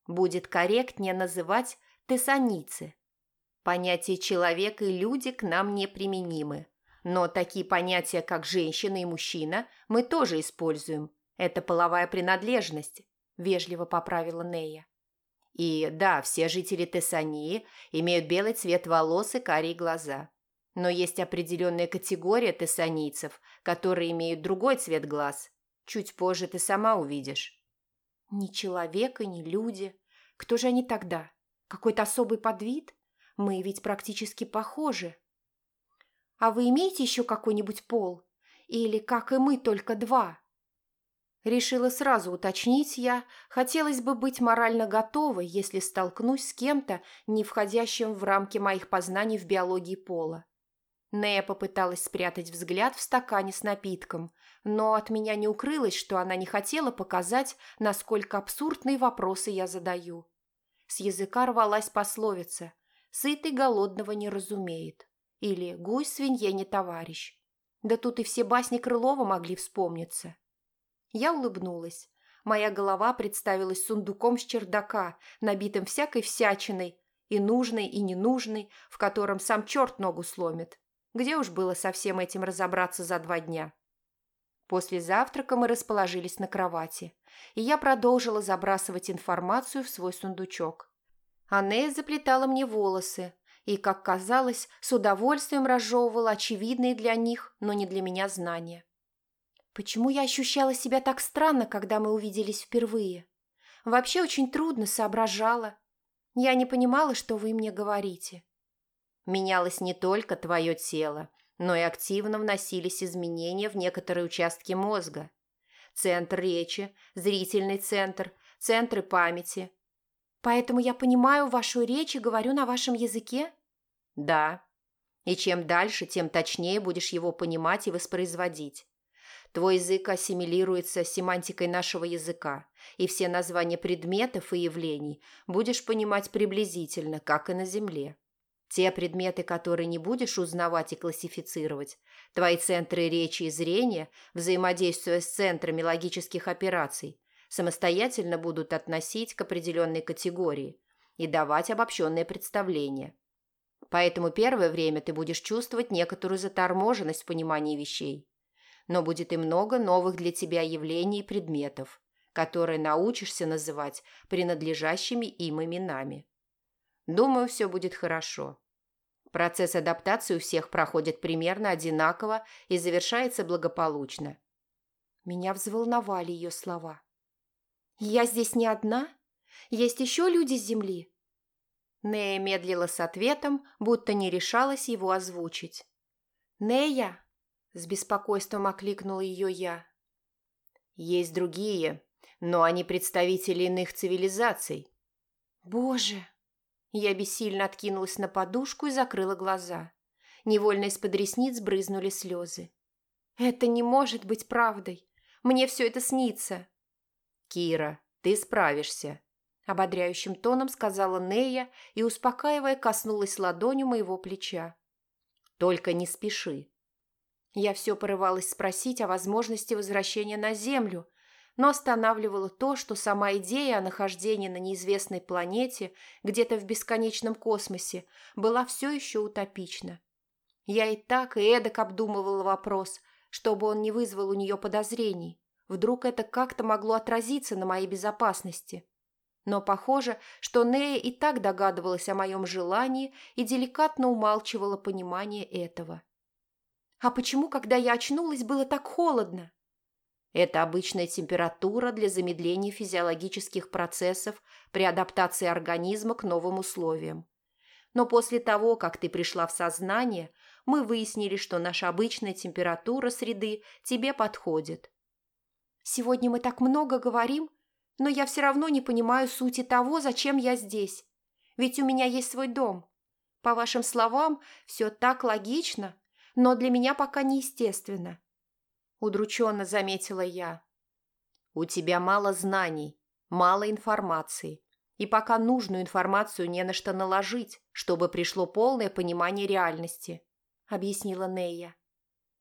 Speaker 3: Будет корректнее называть тессаницы. Понятия «человек» и «люди» к нам неприменимы. Но такие понятия, как «женщина» и «мужчина» мы тоже используем. Это половая принадлежность, вежливо поправила Нея. И да, все жители Тессании имеют белый цвет волос и карие глаза. Но есть определенная категория тессанийцев, которые имеют другой цвет глаз. Чуть позже ты сама увидишь.
Speaker 1: Ни человек и ни люди. Кто же они тогда? Какой-то особый подвид? Мы ведь практически похожи. А вы имеете еще какой-нибудь пол? Или, как и мы, только два? Решила сразу уточнить я, хотелось бы быть морально готовой, если столкнусь с кем-то, не входящим в рамки моих познаний в биологии пола. Нея попыталась спрятать взгляд в стакане с напитком, но от меня не укрылось, что она не хотела показать, насколько абсурдные вопросы я задаю. С языка рвалась пословица «Сытый голодного не разумеет» или «Гусь свинье не товарищ». Да тут и все басни Крылова могли вспомниться. Я улыбнулась. Моя голова представилась сундуком с чердака, набитым всякой всячиной, и нужной, и ненужной, в котором сам черт ногу сломит. Где уж было со всем этим разобраться за два дня? После завтрака мы расположились на кровати, и я продолжила забрасывать информацию в свой сундучок. Анея заплетала мне волосы и, как казалось, с удовольствием разжевывала очевидные для них, но не для меня знания. Почему я ощущала себя так странно, когда мы увиделись впервые? Вообще очень трудно соображала. Я не понимала, что вы мне говорите.
Speaker 3: Менялось не только твое тело, но и активно вносились изменения в некоторые участки мозга. Центр речи, зрительный центр, центры памяти.
Speaker 1: Поэтому я понимаю вашу речь и говорю на вашем языке?
Speaker 3: Да. И чем дальше, тем точнее будешь его понимать и воспроизводить. Твой язык ассимилируется семантикой нашего языка, и все названия предметов и явлений будешь понимать приблизительно, как и на Земле. Те предметы, которые не будешь узнавать и классифицировать, твои центры речи и зрения, взаимодействуя с центрами логических операций, самостоятельно будут относить к определенной категории и давать обобщенные представления. Поэтому первое время ты будешь чувствовать некоторую заторможенность в понимании вещей но будет и много новых для тебя явлений и предметов, которые научишься называть принадлежащими им именами. Думаю, все будет хорошо. Процесс адаптации у всех проходит примерно одинаково и завершается благополучно.
Speaker 1: Меня взволновали ее слова. «Я здесь не одна? Есть еще люди с Земли?» Нея медлила с ответом, будто не решалась его озвучить. «Нея!» С беспокойством окликнула ее я.
Speaker 3: Есть другие, но они представители иных цивилизаций.
Speaker 1: Боже! Я бессильно откинулась на подушку и закрыла глаза. Невольно из-под ресниц брызнули слезы. Это не может быть правдой. Мне все это снится.
Speaker 3: Кира, ты справишься.
Speaker 1: Ободряющим тоном сказала Нея и, успокаивая, коснулась ладонью моего плеча.
Speaker 3: Только не спеши.
Speaker 1: Я все порывалась спросить о возможности возвращения на Землю, но останавливало то, что сама идея о нахождении на неизвестной планете, где-то в бесконечном космосе, была все еще утопична. Я и так, и эдак обдумывала вопрос, чтобы он не вызвал у нее подозрений. Вдруг это как-то могло отразиться на моей безопасности. Но похоже, что Нея и так догадывалась о моем желании и деликатно умалчивала понимание этого.
Speaker 2: А почему, когда я очнулась, было так холодно?
Speaker 3: Это обычная температура для замедления физиологических процессов при адаптации организма к новым условиям. Но после того, как ты пришла в сознание, мы выяснили, что наша обычная температура среды тебе подходит.
Speaker 2: Сегодня мы так много говорим, но я все равно не понимаю сути того, зачем я здесь. Ведь у меня есть свой дом. По вашим словам, все так логично, но для меня пока неестественно. Удрученно заметила я.
Speaker 3: У тебя мало знаний, мало информации, и пока нужную информацию не на что наложить, чтобы пришло полное понимание реальности, объяснила Нея.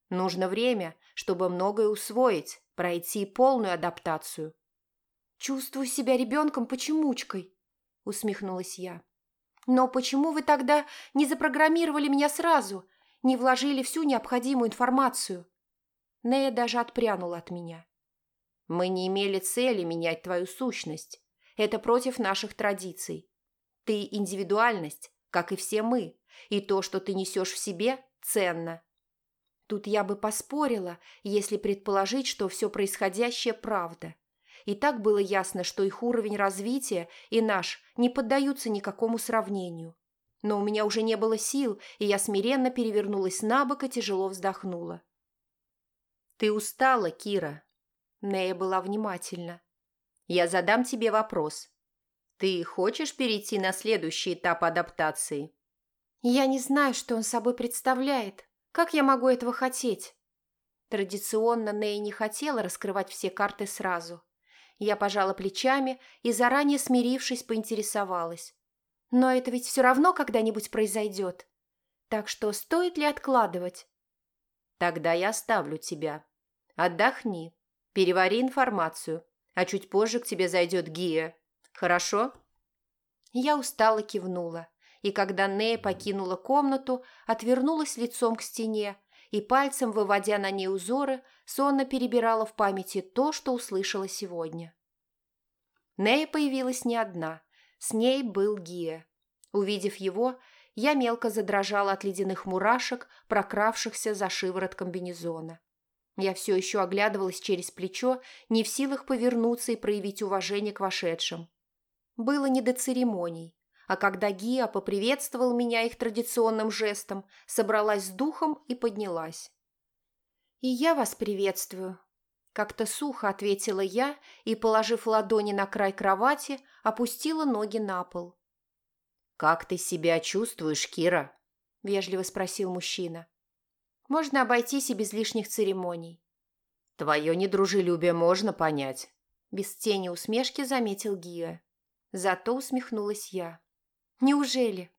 Speaker 3: Нужно время, чтобы многое усвоить, пройти полную адаптацию.
Speaker 2: «Чувствую себя ребенком-почемучкой», — усмехнулась я. «Но почему вы тогда не запрограммировали меня сразу, не вложили всю необходимую информацию?» Нея даже отпрянула от меня.
Speaker 3: «Мы не имели цели менять твою сущность. Это против наших традиций. Ты индивидуальность, как и все мы, и то, что ты несешь в себе, ценно.
Speaker 2: Тут я бы поспорила, если предположить, что все происходящее – правда. И так было ясно, что их уровень развития и наш не поддаются никакому сравнению. Но у меня уже не было сил, и я смиренно перевернулась на бок и тяжело вздохнула.
Speaker 3: «Ты устала, Кира?» Нея была внимательна. «Я задам тебе вопрос. Ты хочешь перейти на следующий этап адаптации?»
Speaker 2: «Я не знаю, что он собой представляет», как я могу этого хотеть? Традиционно Нэй не хотела раскрывать все карты сразу. Я пожала плечами и, заранее смирившись, поинтересовалась. Но это ведь все равно когда-нибудь произойдет. Так что стоит ли откладывать?
Speaker 3: Тогда я оставлю тебя. Отдохни, перевари информацию, а чуть позже к тебе зайдет Гия. Хорошо?
Speaker 2: Я устало кивнула и когда Нея покинула комнату, отвернулась лицом к стене и пальцем, выводя на ней узоры, сонно перебирала в памяти то, что услышала сегодня. Нея появилась не одна, с ней был Гия. Увидев его, я мелко задрожала от ледяных мурашек, прокравшихся за шиворот комбинезона. Я все еще оглядывалась через плечо, не в силах повернуться и проявить уважение к вошедшим. Было не до церемоний а когда Гия поприветствовал меня их традиционным жестом, собралась с духом и поднялась. «И я вас приветствую», – как-то сухо ответила я и, положив ладони на край кровати, опустила ноги на пол.
Speaker 3: «Как ты себя чувствуешь, Кира?» – вежливо спросил мужчина.
Speaker 2: «Можно обойтись и без лишних церемоний».
Speaker 3: «Твое недружелюбие можно понять», –
Speaker 2: без тени усмешки заметил Гия. Зато усмехнулась я. Неужели?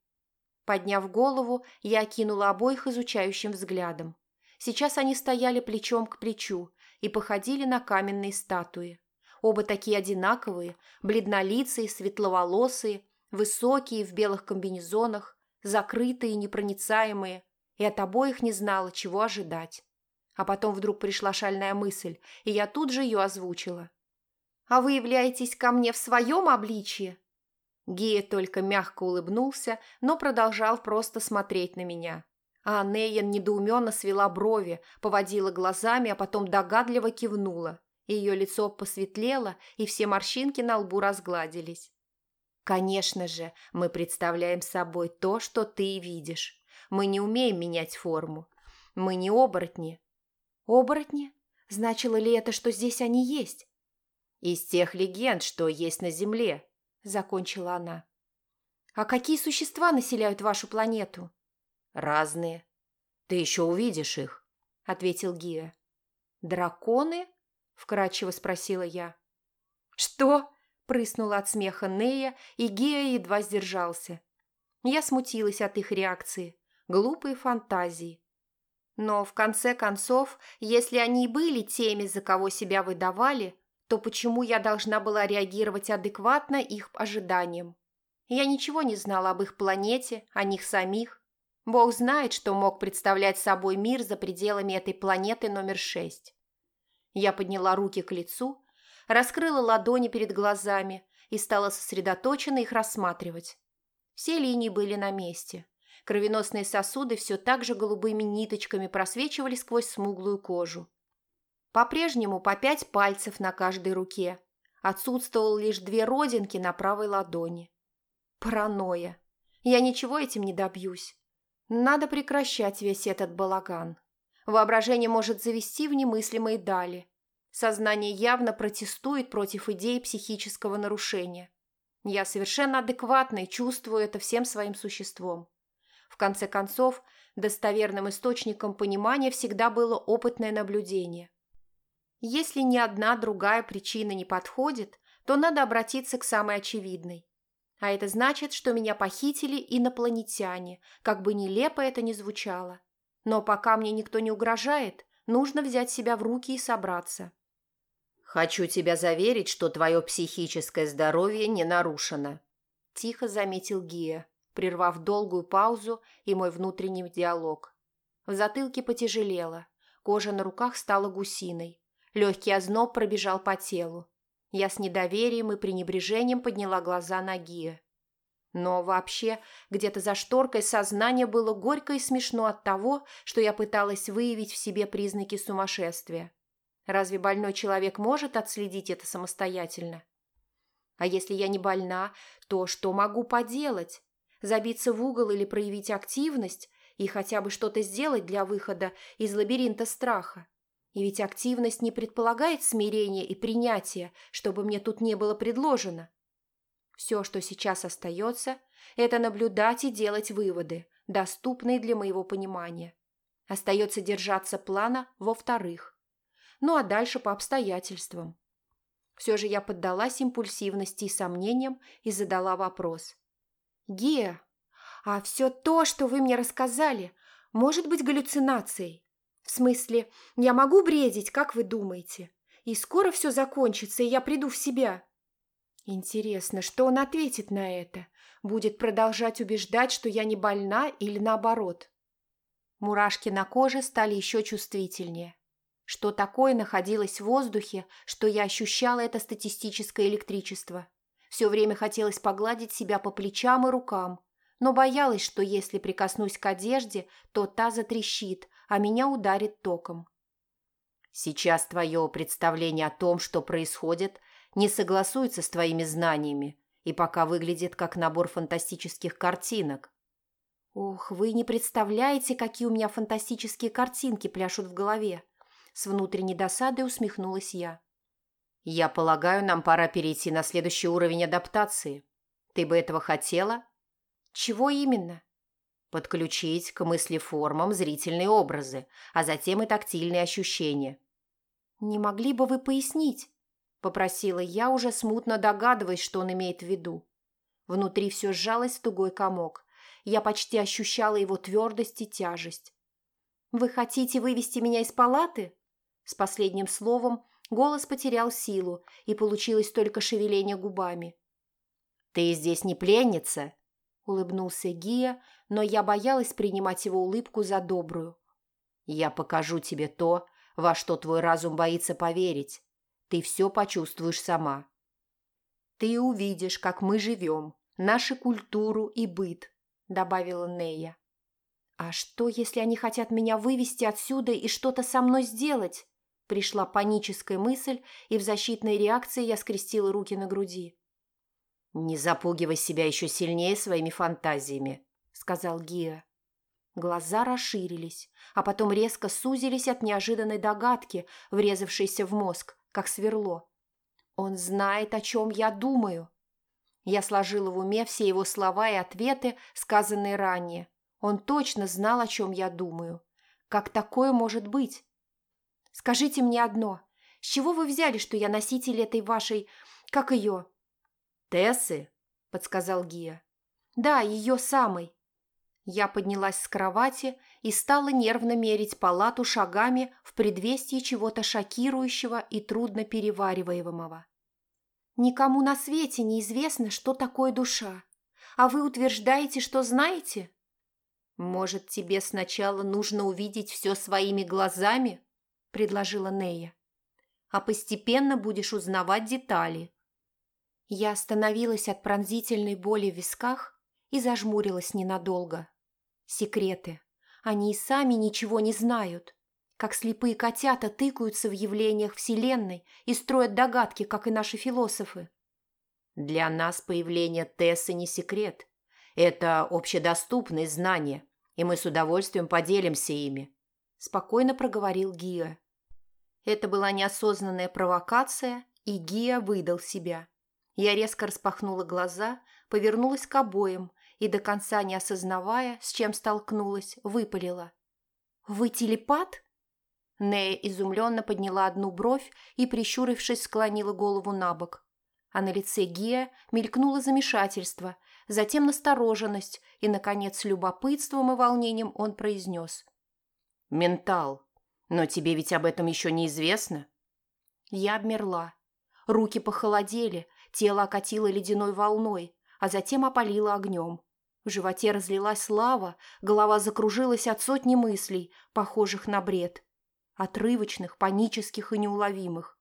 Speaker 2: Подняв голову, я окинула обоих изучающим взглядом. Сейчас они стояли плечом к плечу и походили на каменные статуи. Оба такие одинаковые, бледнолицые, светловолосые, высокие в белых комбинезонах, закрытые непроницаемые, и от обоих не знала, чего ожидать. А потом вдруг пришла шальная мысль, и я тут же ее озвучила. «А вы являетесь ко мне в своем обличье?» Гия только мягко улыбнулся, но продолжал просто смотреть на меня. А Нейен недоуменно свела брови, поводила глазами, а потом догадливо кивнула. Ее лицо посветлело, и все морщинки на лбу разгладились.
Speaker 3: «Конечно же, мы представляем собой то, что ты видишь. Мы не умеем менять форму. Мы не оборотни».
Speaker 2: «Оборотни? Значило ли это, что здесь они есть?»
Speaker 3: «Из тех легенд, что есть на Земле», –
Speaker 2: закончила она. «А какие существа населяют вашу планету?»
Speaker 3: «Разные. Ты еще увидишь их», – ответил Гия.
Speaker 2: «Драконы?» – вкрадчиво спросила я. «Что?» – прыснула от смеха Нея, и Гия едва сдержался. Я смутилась от их реакции. Глупые фантазии. Но, в конце концов, если они и были теми, за кого себя выдавали, то почему я должна была реагировать адекватно их ожиданиям? Я ничего не знала об их планете, о них самих. Бог знает, что мог представлять собой мир за пределами этой планеты номер шесть. Я подняла руки к лицу, раскрыла ладони перед глазами и стала сосредоточенно их рассматривать. Все линии были на месте.
Speaker 1: Кровеносные сосуды все так же голубыми ниточками просвечивали сквозь смуглую кожу. По-прежнему по пять пальцев на каждой руке. Отсутствовало лишь две родинки на правой ладони. Паранойя. Я ничего этим не добьюсь. Надо прекращать весь этот балаган. Воображение может завести в немыслимые дали. Сознание явно протестует против идеи психического нарушения. Я совершенно адекватно и чувствую это всем своим существом. В конце концов, достоверным источником понимания всегда было опытное наблюдение. Если ни одна другая причина не подходит, то надо обратиться к самой очевидной. А это значит, что меня похитили инопланетяне, как бы нелепо это ни звучало. Но пока мне никто не угрожает, нужно взять себя в руки и собраться.
Speaker 3: «Хочу тебя заверить, что твое психическое здоровье не нарушено», – тихо заметил Гия, прервав долгую паузу и мой внутренний диалог. В затылке потяжелело, кожа на руках стала гусиной, легкий озноб пробежал по телу. Я с недоверием и пренебрежением подняла глаза на Гия. Но вообще, где-то за шторкой сознание было горько и смешно от того, что я пыталась выявить в себе признаки сумасшествия. Разве больной человек может отследить это самостоятельно? А если я не больна, то что могу поделать? Забиться в угол или проявить активность и хотя бы что-то сделать для выхода из лабиринта страха? И ведь активность не предполагает смирения и принятия, чтобы мне тут не было предложено. Все, что сейчас остается, это наблюдать и делать выводы, доступные для моего понимания. Остается держаться плана во-вторых ну а дальше по обстоятельствам. Все же я поддалась импульсивности и сомнениям и задала вопрос. «Гея, а все то, что вы мне рассказали, может быть галлюцинацией? В смысле, я могу бредить, как вы думаете? И скоро все закончится, и я приду в себя?» Интересно, что он ответит на это? Будет продолжать убеждать, что я не больна или наоборот? Мурашки на коже стали еще чувствительнее. Что такое находилось в воздухе, что я ощущала это статистическое электричество. Все время хотелось погладить себя по плечам и рукам, но боялась, что если прикоснусь к одежде, то та затрещит, а меня ударит током. Сейчас твое представление о том, что происходит, не согласуется с твоими знаниями и пока выглядит как набор фантастических картинок.
Speaker 1: Ох, вы не представляете, какие у меня фантастические картинки пляшут в голове. С внутренней досадой усмехнулась я.
Speaker 3: «Я полагаю, нам пора перейти на следующий уровень адаптации. Ты бы этого хотела?»
Speaker 1: «Чего именно?»
Speaker 3: «Подключить к мыслеформам зрительные образы, а затем и тактильные ощущения».
Speaker 1: «Не могли бы вы пояснить?» – попросила я, уже смутно догадываясь, что он имеет в виду. Внутри все сжалось в тугой комок. Я почти ощущала его твердость и тяжесть. «Вы хотите вывести меня из палаты?» С последним словом голос потерял силу, и получилось только шевеление губами.
Speaker 3: «Ты здесь не пленница?» – улыбнулся Гия, но я боялась принимать его улыбку за добрую. «Я покажу тебе то, во что твой разум боится поверить. Ты все почувствуешь сама. Ты увидишь, как мы живем, нашу культуру и быт», – добавила Нея.
Speaker 1: «А что, если они хотят меня вывести отсюда и что-то со мной сделать?» Пришла паническая мысль, и в защитной реакции я скрестила руки на груди.
Speaker 3: «Не запугивай себя еще сильнее своими фантазиями», — сказал Гия.
Speaker 1: Глаза расширились, а потом резко сузились от неожиданной догадки, врезавшейся в мозг, как сверло. «Он знает, о чем я думаю». Я сложила в уме все его слова и ответы, сказанные ранее. Он точно знал, о чем я думаю. Как такое может быть? Скажите мне одно. С чего вы взяли, что я носитель этой вашей... Как ее?»
Speaker 3: «Тессы», — подсказал Гия.
Speaker 1: «Да, ее самой». Я поднялась с кровати и стала нервно мерить палату шагами в предвестии чего-то шокирующего и трудно перевариваемого. «Никому на свете не известно, что такое душа. А вы утверждаете, что знаете?»
Speaker 3: «Может, тебе сначала нужно увидеть все своими глазами?» – предложила Нея. «А постепенно будешь узнавать детали».
Speaker 1: Я остановилась от пронзительной боли в висках и зажмурилась ненадолго.
Speaker 2: Секреты. Они и сами ничего не знают. Как слепые котята тыкаются в явлениях Вселенной и строят догадки, как и наши философы.
Speaker 3: Для нас появление Тессы не секрет. Это общедоступные знания, и мы с удовольствием поделимся ими», – спокойно проговорил Гия.
Speaker 2: Это была неосознанная провокация, и Гия выдал себя. Я резко распахнула глаза, повернулась к обоим и, до конца не осознавая, с чем столкнулась, выпалила. «Вы телепат?» Нея изумленно подняла одну бровь и, прищурившись, склонила голову на бок. А на лице Гия мелькнуло замешательство, затем настороженность, и, наконец, с любопытством и волнением он произнес.
Speaker 3: «Ментал. Но тебе ведь об этом еще неизвестно?»
Speaker 2: Я обмерла. Руки похолодели, тело окатило ледяной волной, а затем опалило огнем. В животе разлилась лава, голова закружилась от сотни мыслей, похожих на бред. Отрывочных, панических и неуловимых.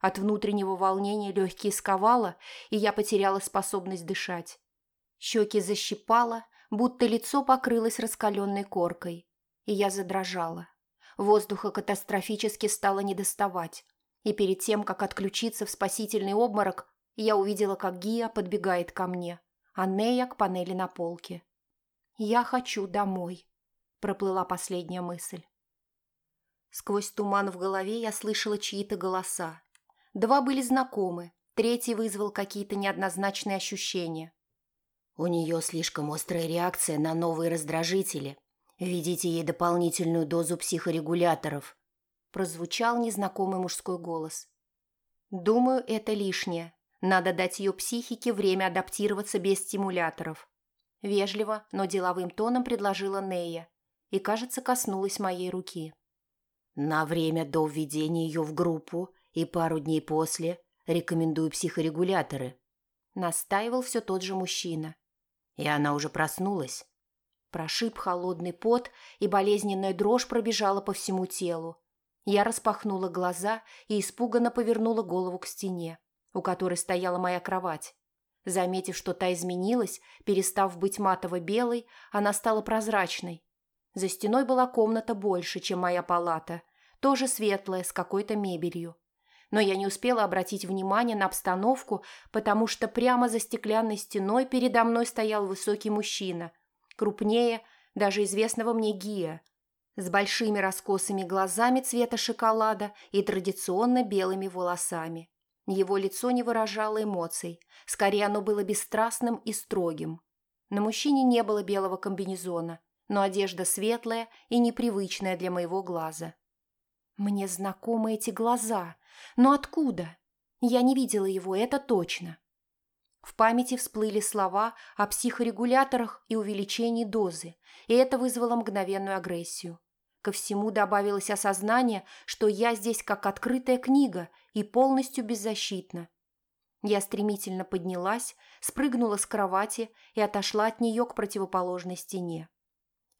Speaker 2: От внутреннего волнения легкие сковало, и я потеряла способность дышать. Щеки защипало, будто лицо покрылось раскаленной коркой, и я задрожала. Воздуха катастрофически стало недоставать, и перед тем, как отключиться в спасительный обморок, я увидела, как Гия подбегает ко мне, а Нея к панели на полке. «Я хочу домой», – проплыла последняя мысль. Сквозь туман в голове я слышала чьи-то голоса. Два были знакомы, третий вызвал какие-то неоднозначные ощущения.
Speaker 3: «У нее слишком острая реакция на новые раздражители. Введите ей дополнительную дозу психорегуляторов», прозвучал незнакомый мужской голос.
Speaker 2: «Думаю, это лишнее. Надо дать ее психике время адаптироваться без стимуляторов». Вежливо, но деловым тоном предложила Нея и, кажется, коснулась моей руки.
Speaker 3: «На время до введения ее в группу и пару дней после рекомендую психорегуляторы.
Speaker 2: Настаивал все тот же мужчина.
Speaker 3: И она уже проснулась.
Speaker 2: Прошиб холодный пот, и болезненная дрожь пробежала по всему телу. Я распахнула глаза и испуганно повернула голову к стене, у которой стояла моя кровать. Заметив, что та изменилась, перестав быть матово-белой, она стала прозрачной. За стеной была комната больше, чем моя палата, тоже светлая, с какой-то мебелью но я не успела обратить внимание на обстановку, потому что прямо за стеклянной стеной передо мной стоял высокий мужчина, крупнее даже известного мне Гия, с большими раскосыми глазами цвета шоколада и традиционно белыми волосами. Его лицо не выражало эмоций, скорее оно было бесстрастным и строгим. На мужчине не было белого комбинезона, но одежда светлая и непривычная для моего глаза. Мне знакомы эти глаза, но откуда? Я не видела его, это точно. В памяти всплыли слова о психорегуляторах и увеличении дозы, и это вызвало мгновенную агрессию. Ко всему добавилось осознание, что я здесь как открытая книга и полностью беззащитна. Я стремительно поднялась, спрыгнула с кровати и отошла от нее к противоположной стене.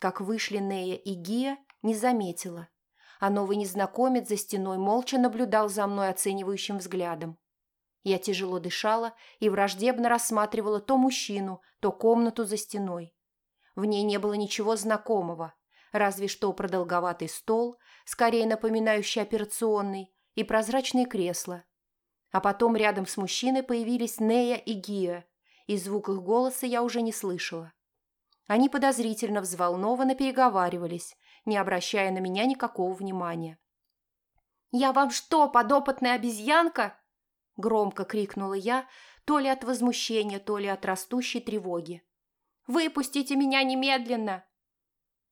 Speaker 2: Как вышли Нея и Гия, не заметила – а новый незнакомец за стеной молча наблюдал за мной оценивающим взглядом. Я тяжело дышала и враждебно рассматривала то мужчину, то комнату за стеной. В ней не было ничего знакомого, разве что продолговатый стол, скорее напоминающий операционный, и прозрачные кресла. А потом рядом с мужчиной появились Нея и Гия, и звук их голоса я уже не слышала. Они подозрительно взволнованно переговаривались, не обращая на меня никакого внимания. «Я вам что, подопытная обезьянка?» Громко крикнула я, то ли от возмущения, то ли от растущей тревоги. «Выпустите меня немедленно!»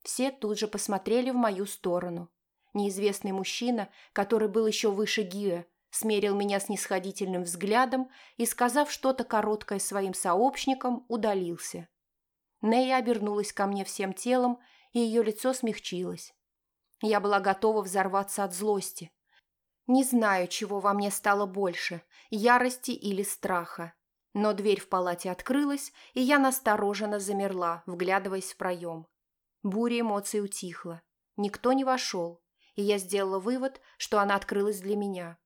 Speaker 2: Все тут же посмотрели в мою сторону. Неизвестный мужчина, который был еще выше Гиа, смерил меня снисходительным взглядом и, сказав что-то короткое своим сообщникам, удалился. Нея обернулась ко мне всем телом и ее лицо смягчилось. Я была готова взорваться от злости. Не знаю, чего во мне стало больше – ярости или страха. Но дверь в палате открылась, и я настороженно замерла, вглядываясь в проем. Буря эмоций утихла. Никто не вошел, и я сделала вывод, что она открылась для меня.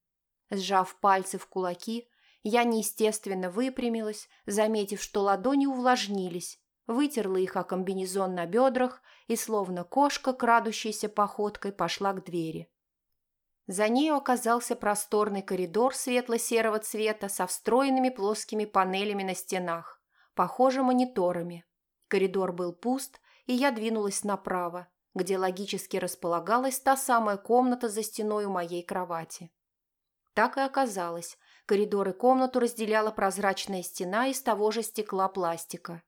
Speaker 2: Сжав пальцы в кулаки, я неестественно выпрямилась, заметив, что ладони увлажнились,
Speaker 1: вытерла их о комбинезон на бедрах и, словно кошка, крадущейся походкой, пошла к двери. За нею оказался просторный коридор светло-серого цвета со встроенными плоскими панелями на стенах, похоже, мониторами. Коридор был пуст, и я двинулась направо, где логически располагалась та самая комната за стеной у моей кровати. Так и оказалось, коридор и комнату разделяла прозрачная стена из того же стекла-пластика.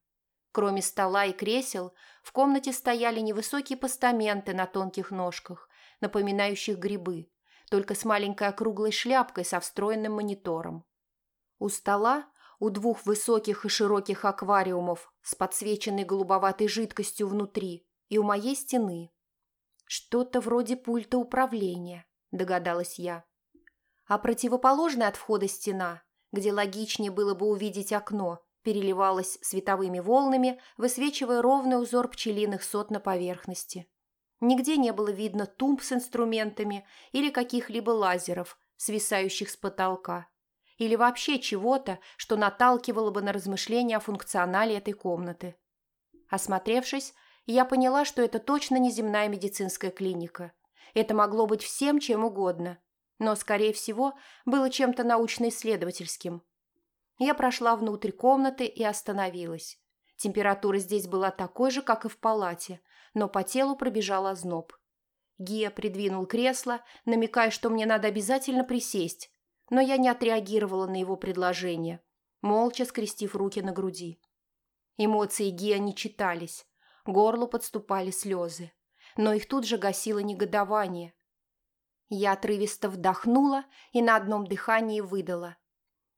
Speaker 1: Кроме стола и кресел, в комнате стояли невысокие постаменты на тонких ножках, напоминающих грибы, только с маленькой округлой шляпкой со встроенным монитором. У стола, у двух высоких и широких аквариумов с подсвеченной голубоватой жидкостью внутри и у моей стены. Что-то вроде пульта управления, догадалась я. А противоположная от входа стена, где логичнее было бы увидеть окно, переливалась световыми волнами, высвечивая ровный узор пчелиных сот на поверхности. Нигде не было видно тумб с инструментами или каких-либо лазеров, свисающих с потолка, или вообще чего-то, что наталкивало бы на размышления о функционале этой комнаты. Осмотревшись, я поняла, что это точно не земная медицинская клиника. Это могло быть всем чем угодно, но, скорее всего, было чем-то научно-исследовательским. Я прошла внутрь комнаты и остановилась. Температура здесь была такой же, как и в палате, но по телу пробежал озноб. Гия придвинул кресло, намекая, что мне надо обязательно присесть, но я не отреагировала на его предложение, молча скрестив руки на груди. Эмоции Гия не читались, горлу подступали слезы, но их тут же гасило негодование. Я отрывисто вдохнула и на одном дыхании выдала.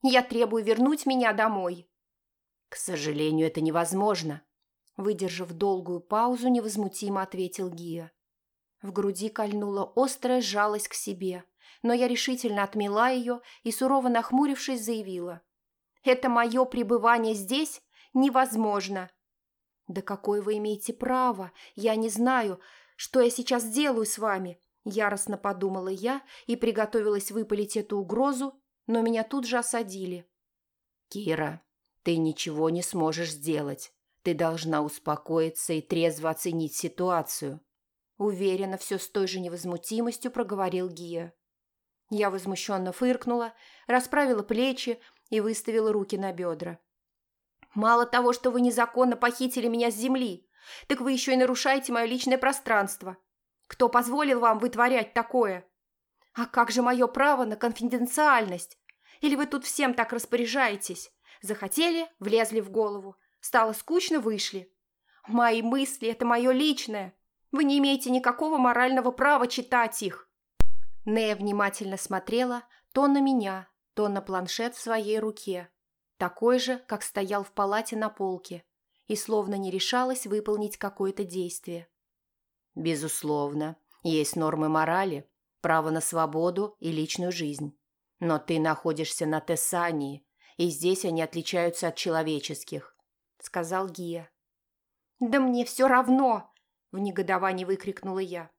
Speaker 1: «Я требую вернуть меня домой».
Speaker 3: «К сожалению, это невозможно», Выдержав долгую паузу, невозмутимо ответил Гия. В груди кольнула острая жалость к себе, но я решительно отмела ее и, сурово нахмурившись, заявила. «Это мое пребывание здесь невозможно!» «Да какое вы имеете право? Я не знаю, что я сейчас делаю с вами!» Яростно подумала я и приготовилась выпалить эту угрозу, но меня тут же осадили. «Кира, ты ничего не сможешь сделать. Ты должна успокоиться и трезво оценить ситуацию.
Speaker 1: Уверенно, все с той же невозмутимостью проговорил Гия. Я возмущенно фыркнула, расправила плечи и выставила руки на бедра. «Мало того, что вы незаконно похитили меня с земли, так вы еще и нарушаете мое личное пространство. Кто позволил вам вытворять такое? А как же мое право на конфиденциальность? Или вы тут всем так распоряжаетесь? Захотели – влезли в голову. Стало скучно, вышли. Мои мысли – это мое личное. Вы не имеете никакого морального права читать их. Нея внимательно смотрела то на меня, то на планшет в своей руке, такой же, как стоял в палате на полке, и словно не решалась выполнить какое-то действие.
Speaker 3: «Безусловно, есть нормы морали, право на свободу и личную жизнь. Но ты находишься на Тессании, и здесь они отличаются от человеческих сказал Гия. «Да мне все равно!» – в негодовании выкрикнула я.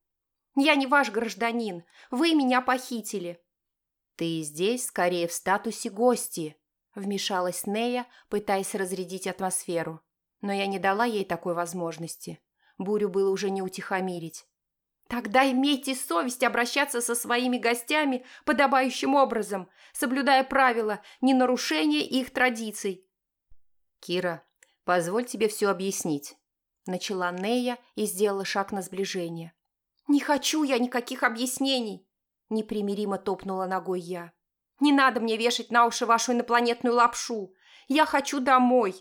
Speaker 3: «Я не ваш гражданин, вы меня похитили!» «Ты здесь скорее в статусе гости», – вмешалась Нея, пытаясь разрядить атмосферу. Но я не дала ей такой возможности. Бурю было уже не утихомирить. «Тогда имейте совесть обращаться со своими гостями подобающим образом, соблюдая правила ненарушения их традиций». «Кира, «Позволь тебе все объяснить», – начала Нея и сделала шаг на сближение. «Не хочу я никаких объяснений», – непримиримо топнула ногой я. «Не надо мне вешать на уши вашу инопланетную лапшу. Я хочу домой.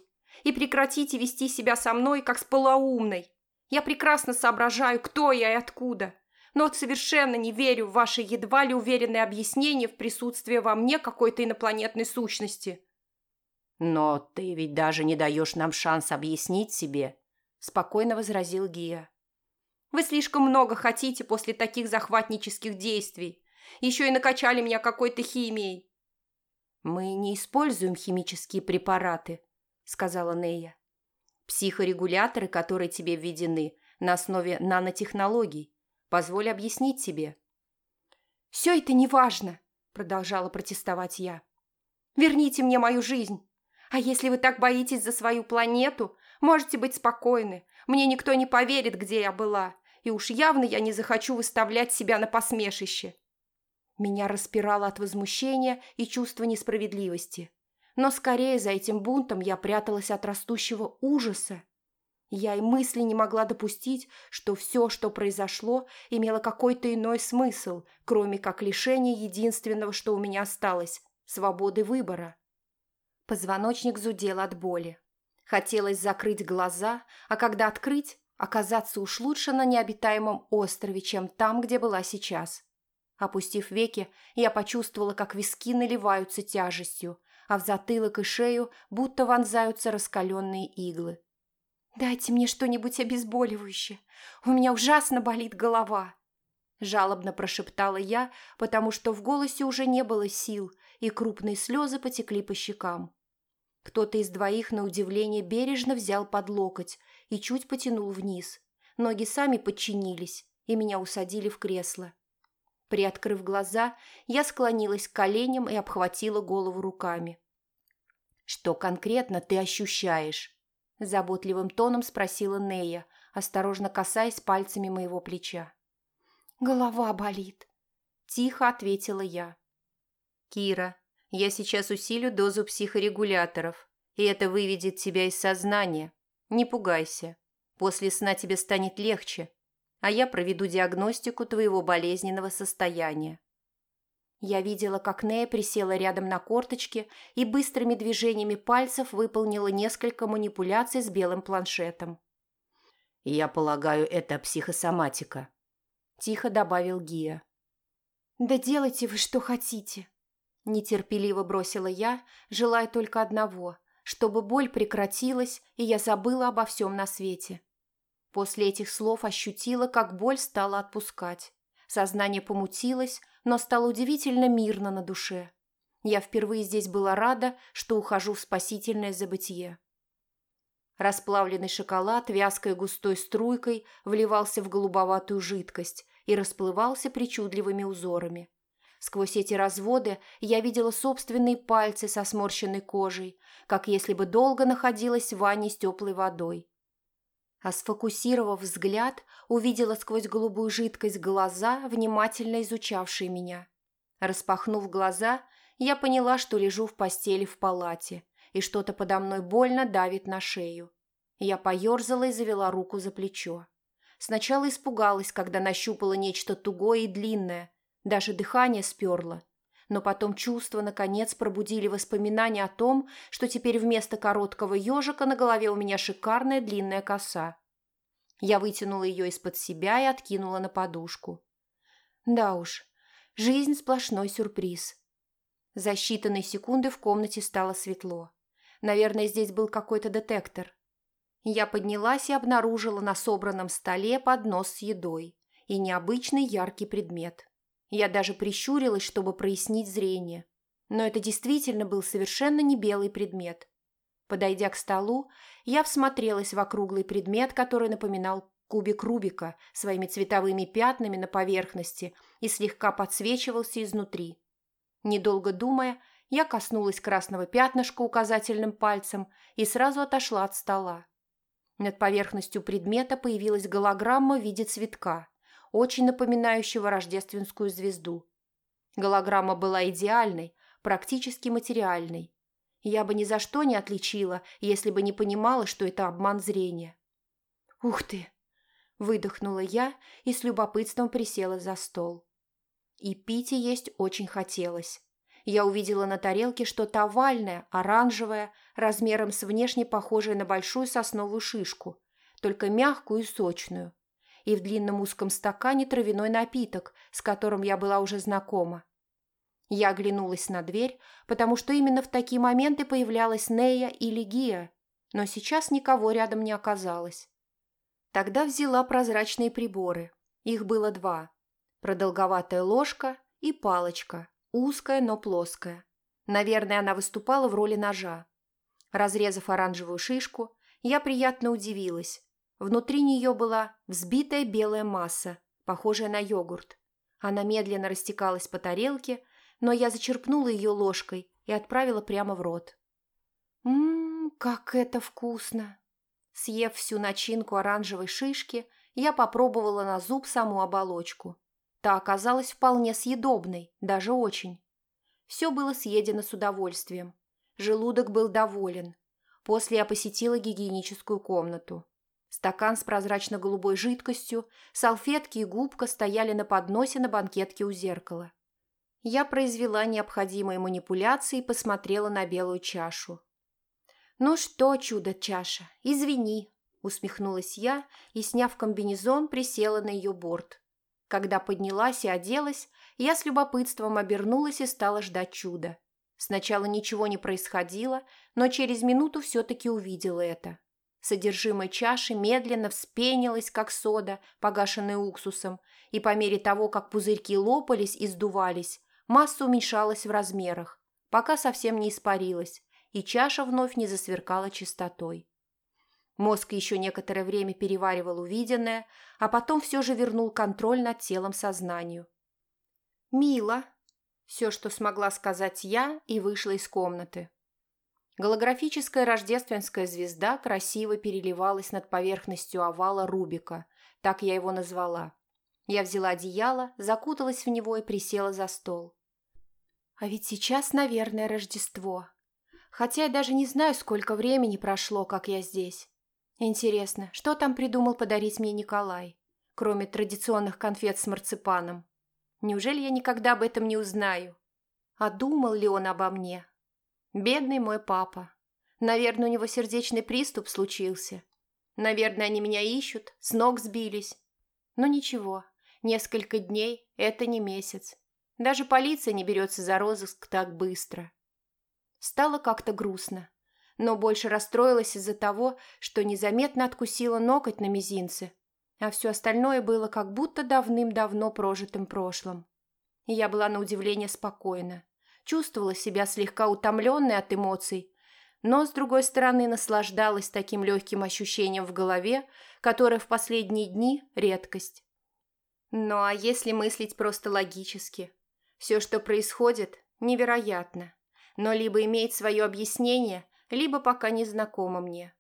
Speaker 3: И прекратите вести себя со мной, как с полоумной. Я прекрасно соображаю, кто я и откуда, но совершенно не верю в ваши едва ли уверенные объяснения в присутствии во мне какой-то инопланетной сущности». «Но ты ведь даже не даешь нам шанс объяснить себе», – спокойно возразил Гия.
Speaker 1: «Вы слишком много хотите после таких захватнических действий. Еще и накачали меня какой-то химией».
Speaker 3: «Мы не используем химические препараты», – сказала Нея. «Психорегуляторы, которые тебе введены на основе нанотехнологий. Позволь объяснить тебе».
Speaker 1: «Все это неважно», – продолжала протестовать я. «Верните мне мою жизнь.
Speaker 2: А если вы так боитесь за свою планету, можете быть спокойны. Мне никто не поверит, где я была. И уж явно я не захочу выставлять себя на посмешище. Меня распирало от возмущения и чувства несправедливости. Но скорее за этим бунтом я пряталась от растущего ужаса. Я и мысли не могла допустить, что все, что произошло, имело какой-то иной смысл, кроме как лишение единственного, что у меня осталось – свободы выбора. Позвоночник зудел от боли. Хотелось закрыть глаза, а когда открыть, оказаться уж лучше на необитаемом острове, чем там, где была сейчас. Опустив веки, я почувствовала, как виски наливаются тяжестью, а в затылок и шею будто вонзаются раскаленные иглы. «Дайте мне что-нибудь обезболивающее, у меня ужасно болит голова», жалобно прошептала я, потому что в голосе уже не было сил, и крупные слезы потекли по щекам. Кто-то из двоих, на удивление, бережно взял под локоть и чуть потянул вниз. Ноги сами подчинились, и меня усадили в кресло. Приоткрыв глаза, я склонилась к коленям и обхватила голову руками. «Что конкретно ты ощущаешь?» Заботливым тоном спросила Нея, осторожно касаясь пальцами моего плеча. «Голова болит», – тихо ответила я.
Speaker 3: «Кира, я сейчас усилю дозу психорегуляторов, и это выведет тебя из сознания. Не пугайся. После сна тебе станет легче, а я проведу диагностику твоего болезненного состояния».
Speaker 2: Я видела, как Нея присела рядом на корточки и быстрыми движениями пальцев выполнила несколько манипуляций с белым планшетом.
Speaker 3: «Я полагаю, это психосоматика», – тихо добавил Гия.
Speaker 2: «Да делайте вы, что хотите», Нетерпеливо бросила я, желая только одного, чтобы боль прекратилась, и я забыла обо всем на свете. После этих слов ощутила, как боль стала отпускать. Сознание помутилось, но стало удивительно мирно на душе. Я впервые здесь была рада, что ухожу в спасительное забытие. Расплавленный шоколад вязкой густой струйкой вливался в голубоватую жидкость и расплывался причудливыми узорами. Сквозь эти разводы я видела собственные пальцы со сморщенной кожей, как если бы долго находилась в ванне с теплой водой. А сфокусировав взгляд, увидела сквозь голубую жидкость глаза, внимательно изучавшие меня. Распахнув глаза, я поняла, что лежу в постели в палате, и что-то подо мной больно давит на шею. Я поерзала и завела руку за плечо. Сначала испугалась, когда нащупала нечто тугое и длинное, даже дыхание сперло. Но потом чувства, наконец, пробудили воспоминания о том, что теперь вместо короткого ежика на голове у меня шикарная длинная коса. Я вытянула ее из-под себя и откинула на подушку. Да уж, жизнь сплошной сюрприз. За считанные секунды в комнате стало светло. Наверное, здесь был какой-то детектор. Я поднялась и обнаружила на собранном столе поднос с едой и необычный яркий предмет. Я даже прищурилась, чтобы прояснить зрение. Но это действительно был совершенно не белый предмет. Подойдя к столу, я всмотрелась в округлый предмет, который напоминал кубик Рубика своими цветовыми пятнами на поверхности и слегка подсвечивался изнутри. Недолго думая, я коснулась красного пятнышка указательным пальцем и сразу отошла от стола. Над поверхностью предмета появилась голограмма в виде цветка очень напоминающего рождественскую звезду. Голограмма была идеальной, практически материальной. Я бы ни за что не отличила, если бы не понимала, что это обман зрения. «Ух ты!» – выдохнула я и с любопытством присела за стол. И пить и есть очень хотелось. Я увидела на тарелке что-то овальное, оранжевое, размером с внешне похожее на большую сосновую шишку, только мягкую и сочную и в длинном узком стакане травяной напиток, с которым я была уже знакома. Я оглянулась на дверь, потому что именно в такие моменты появлялась Нея или Гия, но сейчас никого рядом не оказалось. Тогда взяла прозрачные приборы. Их было два. Продолговатая ложка и палочка, узкая, но плоская. Наверное, она выступала в роли ножа. Разрезав оранжевую шишку, я приятно удивилась, Внутри нее была взбитая белая масса, похожая на йогурт. Она медленно растекалась по тарелке, но я зачерпнула ее ложкой и отправила прямо в рот. Ммм, как это вкусно! Съев всю начинку оранжевой шишки, я попробовала на зуб саму оболочку. Та оказалась вполне съедобной, даже очень. Все было съедено с удовольствием. Желудок был доволен. После я посетила гигиеническую комнату. Стакан с прозрачно-голубой жидкостью, салфетки и губка стояли на подносе на банкетке у зеркала. Я произвела необходимые манипуляции и посмотрела на белую чашу. «Ну что, чудо-чаша, извини», – усмехнулась я и, сняв комбинезон, присела на ее борт. Когда поднялась и оделась, я с любопытством обернулась и стала ждать чуда. Сначала ничего не происходило, но через минуту все-таки увидела это. Содержимое чаши медленно вспенилось, как сода, погашенная уксусом, и по мере того, как пузырьки лопались и сдувались, масса уменьшалась в размерах, пока совсем не испарилась, и чаша вновь не засверкала чистотой. Мозг еще некоторое время переваривал увиденное, а потом все же вернул контроль над телом сознанию. «Мило!» – все, что смогла сказать я, и вышла из комнаты. Голографическая рождественская звезда красиво переливалась над поверхностью овала Рубика, так я его назвала. Я взяла одеяло, закуталась в него и присела за стол. А ведь сейчас, наверное, Рождество. Хотя я даже не знаю, сколько времени прошло, как я здесь. Интересно, что там придумал подарить мне Николай, кроме традиционных конфет с марципаном? Неужели я никогда об этом не узнаю? А думал ли он обо мне? Бедный мой папа. Наверное, у него сердечный приступ случился. Наверное, они меня ищут, с ног сбились. Но ничего, несколько дней – это не месяц. Даже полиция не берется за розыск так быстро. Стало как-то грустно, но больше расстроилась из-за того, что незаметно откусила ноготь на мизинце, а все остальное было как будто давным-давно прожитым прошлым. Я была на удивление спокойна, чувствовала себя слегка утомленной от эмоций, но, с другой стороны, наслаждалась таким легким ощущением в голове, которое в последние дни – редкость. Ну а если мыслить просто логически? Все, что происходит, невероятно, но либо имеет свое объяснение, либо пока не знакомо мне.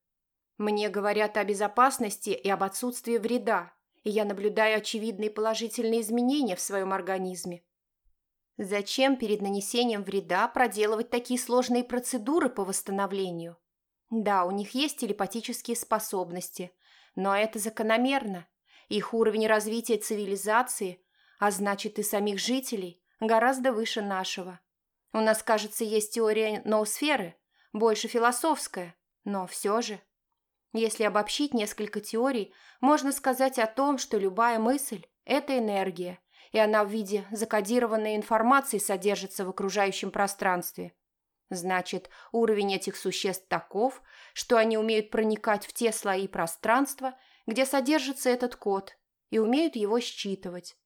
Speaker 2: Мне говорят о безопасности и об отсутствии вреда, и я наблюдаю очевидные положительные изменения в своем организме. Зачем перед нанесением вреда проделывать такие сложные процедуры по восстановлению? Да, у них есть телепатические способности, но это закономерно. Их уровень развития цивилизации, а значит и самих жителей, гораздо выше нашего. У нас, кажется, есть теория ноосферы, больше философская, но все же. Если обобщить несколько теорий, можно сказать о том, что любая мысль – это энергия, и она в виде закодированной информации содержится в окружающем пространстве. Значит, уровень этих существ таков, что они умеют проникать в те слои пространства, где содержится этот код, и умеют его считывать.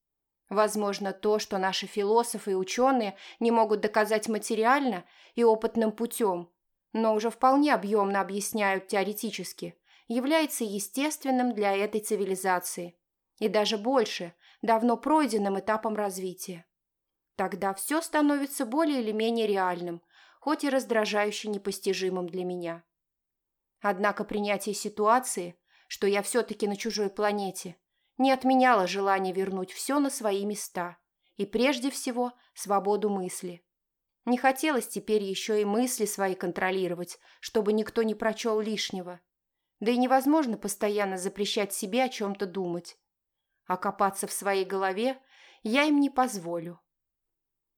Speaker 2: Возможно, то, что наши философы и ученые не могут доказать материально и опытным путем, но уже вполне объемно объясняют теоретически, является естественным для этой цивилизации. И даже больше, давно пройденным этапом развития. Тогда все становится более или менее реальным, хоть и раздражающе непостижимым для меня. Однако принятие ситуации, что я все-таки на чужой планете – не отменяло желание вернуть все на свои места и прежде всего свободу мысли. Не хотелось теперь еще и мысли свои контролировать, чтобы никто не прочел лишнего. Да и невозможно постоянно запрещать себе о чем-то думать. А копаться в своей голове я им не позволю.